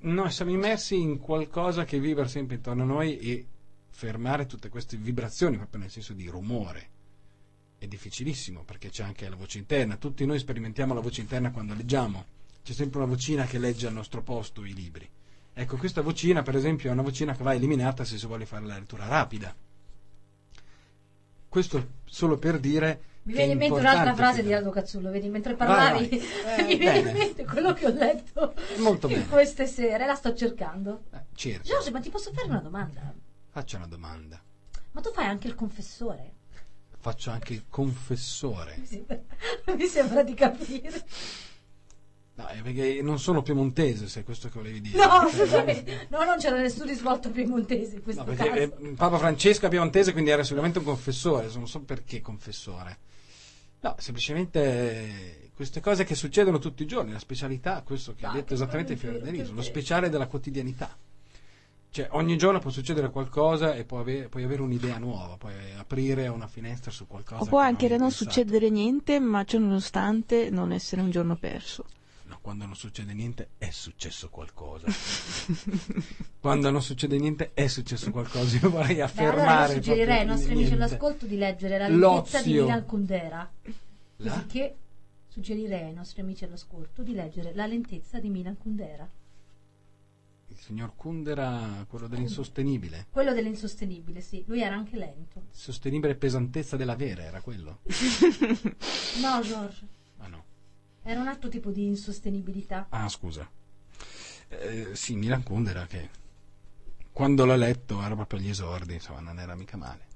Noi siamo immersi in qualcosa che vibra sempre intorno a noi e fermare tutte queste vibrazioni, proprio nel senso di rumore, è difficilissimo perché c'è anche la voce interna. Tutti noi sperimentiamo la voce interna quando leggiamo. C'è sempre una vocina che legge al nostro posto i libri. Ecco, questa vocina, per esempio, è una vocina che va eliminata se si vuole fare la lettura rapida. Questo solo per dire. Mi viene in mente un'altra frase di Aldo Cazzullo, vedi, mentre parlavi Vai, vai. mi Eh, viene in bene. mente quello che ho letto Molto in bene. queste sere, la sto cercando. Eh, certo. Giorgio, ma ti posso fare una domanda? Faccio una domanda. Ma tu fai anche il confessore? Faccio anche il confessore. Mi sembra, mi sembra di capire. No, perché non sono piemontese, se è questo che volevi dire. No, Cioè, assolutamente. No, non c'era nessun risvolto piemontese in questo No, perché caso. eh, Papa Francesco è piemontese, quindi era sicuramente un confessore. Non so perché confessore. No, semplicemente eh, queste cose che succedono tutti i giorni, la specialità, questo che ha detto esattamente è lo speciale della quotidianità. Cioè, ogni giorno può succedere qualcosa e puoi avere, puoi avere un'idea nuova, puoi aprire una finestra su qualcosa. O può che anche non non succedere niente, ma ciò nonostante non essere un giorno perso. No, quando non succede niente è successo qualcosa. quando non succede niente è successo qualcosa. Io vorrei Beh, affermare. allora io suggerirei ai nostri amici all'ascolto di leggere La lentezza di. Milan Kundera. La? Cosicché suggerirei ai nostri amici all'ascolto di leggere La lentezza di Milan Kundera. Il signor Kundera, quello dell'insostenibile. Quello dell'insostenibile, sì, lui era anche lento. Sostenibile pesantezza dell'avere, era quello? No, George, Ah no. era un altro tipo di insostenibilità. Ah, scusa. Eh, sì, Milan Kundera che quando l'ho letto era proprio agli esordi, insomma, non era mica male.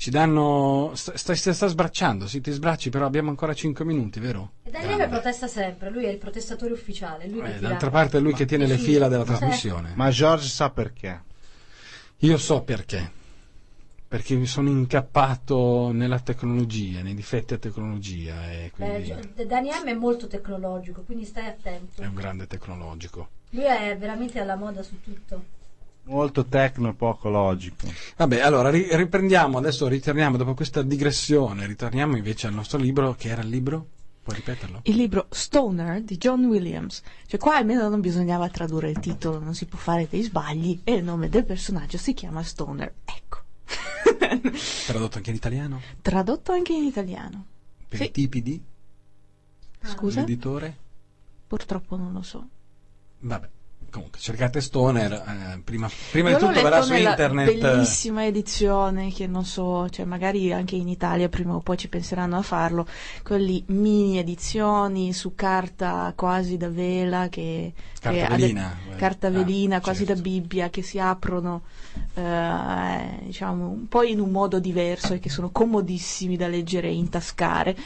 Ci danno... Sta, sta, sta sbracciando, sì, ti sbracci, però abbiamo ancora 5 minuti, vero? E Daniele protesta sempre, lui è il protestatore ufficiale. Eh, d'altra parte è lui che tiene le Sì, fila della sì. trasmissione. Ma George sa perché. Io so perché. Perché mi sono incappato nella tecnologia, nei difetti a tecnologia e Beh, quindi Gio- Dani M è molto tecnologico, quindi stai attento. è un grande tecnologico. Lui è veramente alla moda su tutto. Molto tecno e poco logico. Vabbè, allora ri- riprendiamo, adesso ritorniamo dopo questa digressione, ritorniamo invece al nostro libro, che era il libro? Puoi ripeterlo? Il libro Stoner di John Williams. Cioè qua almeno non bisognava tradurre il titolo, non si può fare dei sbagli e il nome del personaggio si chiama Stoner. Ecco. Tradotto anche in italiano? Tradotto anche in italiano. Per Sì. i tipi di? Scusa? L'editore? Purtroppo non lo so. Vabbè, comunque cercate Stoner, eh, prima, prima di tutto verrà su internet. eh, bellissima edizione che non so, cioè magari anche in Italia prima o poi ci penseranno a farlo, quelli mini edizioni su carta quasi da vela che, Carta che velina, de- eh. carta Ah, velina, quasi certo. da Bibbia che si aprono eh, diciamo un po' in un modo diverso e che sono comodissimi da leggere e intascare.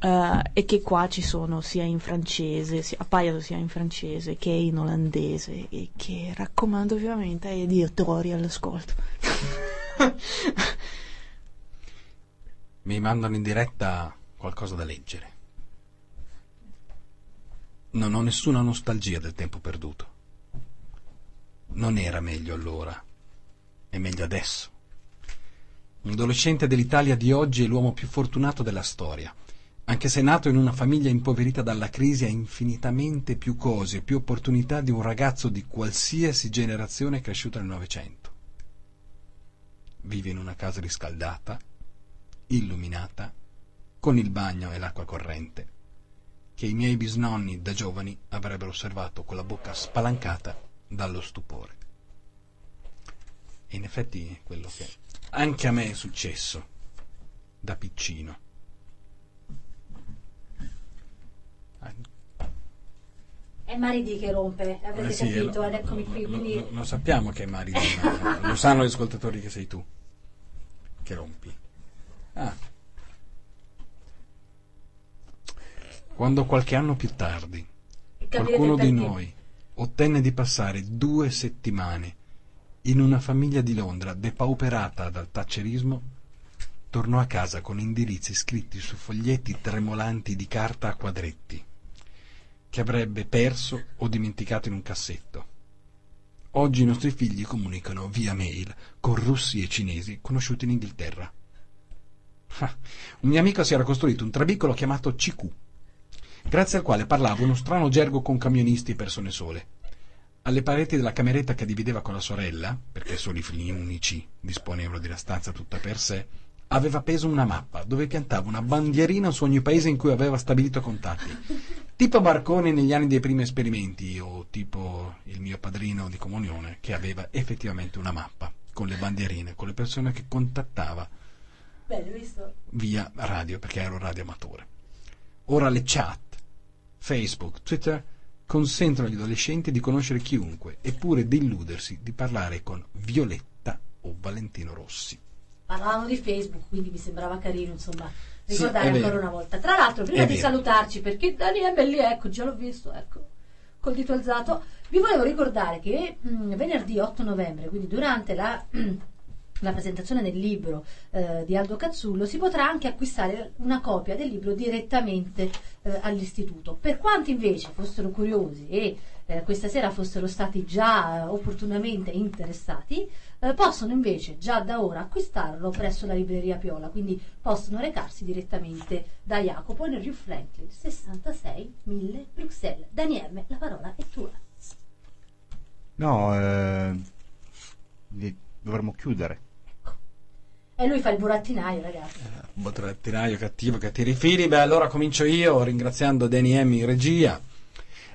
Eh, e che qua ci sono sia in francese, sia, appaiono sia in francese che in olandese e che raccomando vivamente ai editori all'ascolto. Mi mandano in diretta qualcosa da leggere. Non ho nessuna nostalgia del tempo perduto. Non era meglio allora, è meglio adesso. Un adolescente dell'Italia di oggi è l'uomo più fortunato della storia. Anche se nato in una famiglia impoverita dalla crisi, ha infinitamente più cose e più opportunità di un ragazzo di qualsiasi generazione cresciuta nel Novecento. Vive in una casa riscaldata, illuminata, con il bagno e l'acqua corrente, che i miei bisnonni da giovani avrebbero osservato con la bocca spalancata dallo stupore. E in effetti è quello che anche a me è successo da piccino. È Maridi che rompe, avrete Eh sì, capito, lo- ed eccomi qui. lo, Quindi lo- lo sappiamo che è Maridina, lo sanno gli ascoltatori che sei tu, che rompi. Ah. Quando qualche anno più tardi qualcuno di noi ottenne di passare due settimane in una famiglia di Londra depauperata dal taccerismo, tornò a casa con indirizzi scritti su foglietti tremolanti di carta a quadretti, che avrebbe perso o dimenticato in un cassetto. Oggi i nostri figli comunicano via mail con russi e cinesi conosciuti in Inghilterra. Un mio amico si era costruito un trabicolo chiamato CQ, grazie al quale parlava uno strano gergo con camionisti e persone sole. Alle pareti della cameretta che divideva con la sorella, perché solo i figli unici disponevano di una stanza tutta per sé, aveva appeso una mappa dove piantava una bandierina su ogni paese in cui aveva stabilito contatti. Tipo Barconi negli anni dei primi esperimenti, o tipo il mio padrino di comunione che aveva effettivamente una mappa con le bandierine, con le persone che contattava visto? via radio, perché ero radioamatore. Ora le chat, Facebook, Twitter consentono agli adolescenti di conoscere chiunque, eppure di illudersi di parlare con Violetta o Valentino Rossi. Parlavamo di Facebook, quindi mi sembrava carino, insomma, Sì, ricordare vero. ancora una volta. Tra l'altro, prima È di vero. salutarci, perché Daniele è lì, ecco, già l'ho visto, ecco, col dito alzato, vi volevo ricordare che mh, venerdì 8 novembre, quindi durante la, la presentazione del libro eh, di Aldo Cazzullo, si potrà anche acquistare una copia del libro direttamente eh, all'istituto. Per quanti invece fossero curiosi e eh, questa sera fossero stati già eh, opportunamente interessati, eh, possono invece già da ora acquistarlo presso la libreria Piola, quindi possono recarsi direttamente da Jacopo nel Rue Franklin 66 1000 Bruxelles. Daniele, la parola è tua. No, eh, li- dovremmo chiudere. E lui fa il burattinaio, ragazzi. Botrattinaio cattivo che tiri i fili. Beh, allora comincio io ringraziando Danny M in regia,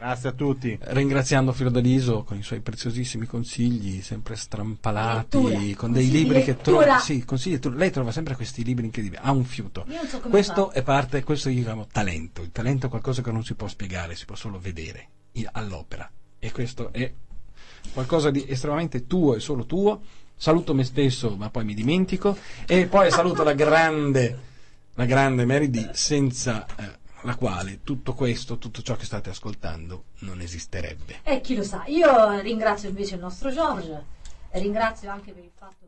Grazie a tutti. ringraziando Fiordaliso con i suoi preziosissimi consigli, sempre strampalati, Lettura, con dei consigli di libri che trova. Sì, consigli di. Lei trova sempre questi libri incredibili. Ha un fiuto. Io non so come Questo fa. è parte, questo io chiamo talento. Il talento è qualcosa che non si può spiegare, si può solo vedere all'opera. E questo è qualcosa di estremamente tuo e solo tuo. Saluto me stesso, ma poi mi dimentico. E poi saluto la grande, la grande Mary D, senza eh, la quale tutto questo, tutto ciò che state ascoltando, non esisterebbe. E chi lo sa, io ringrazio invece il nostro George, e ringrazio anche per il fatto.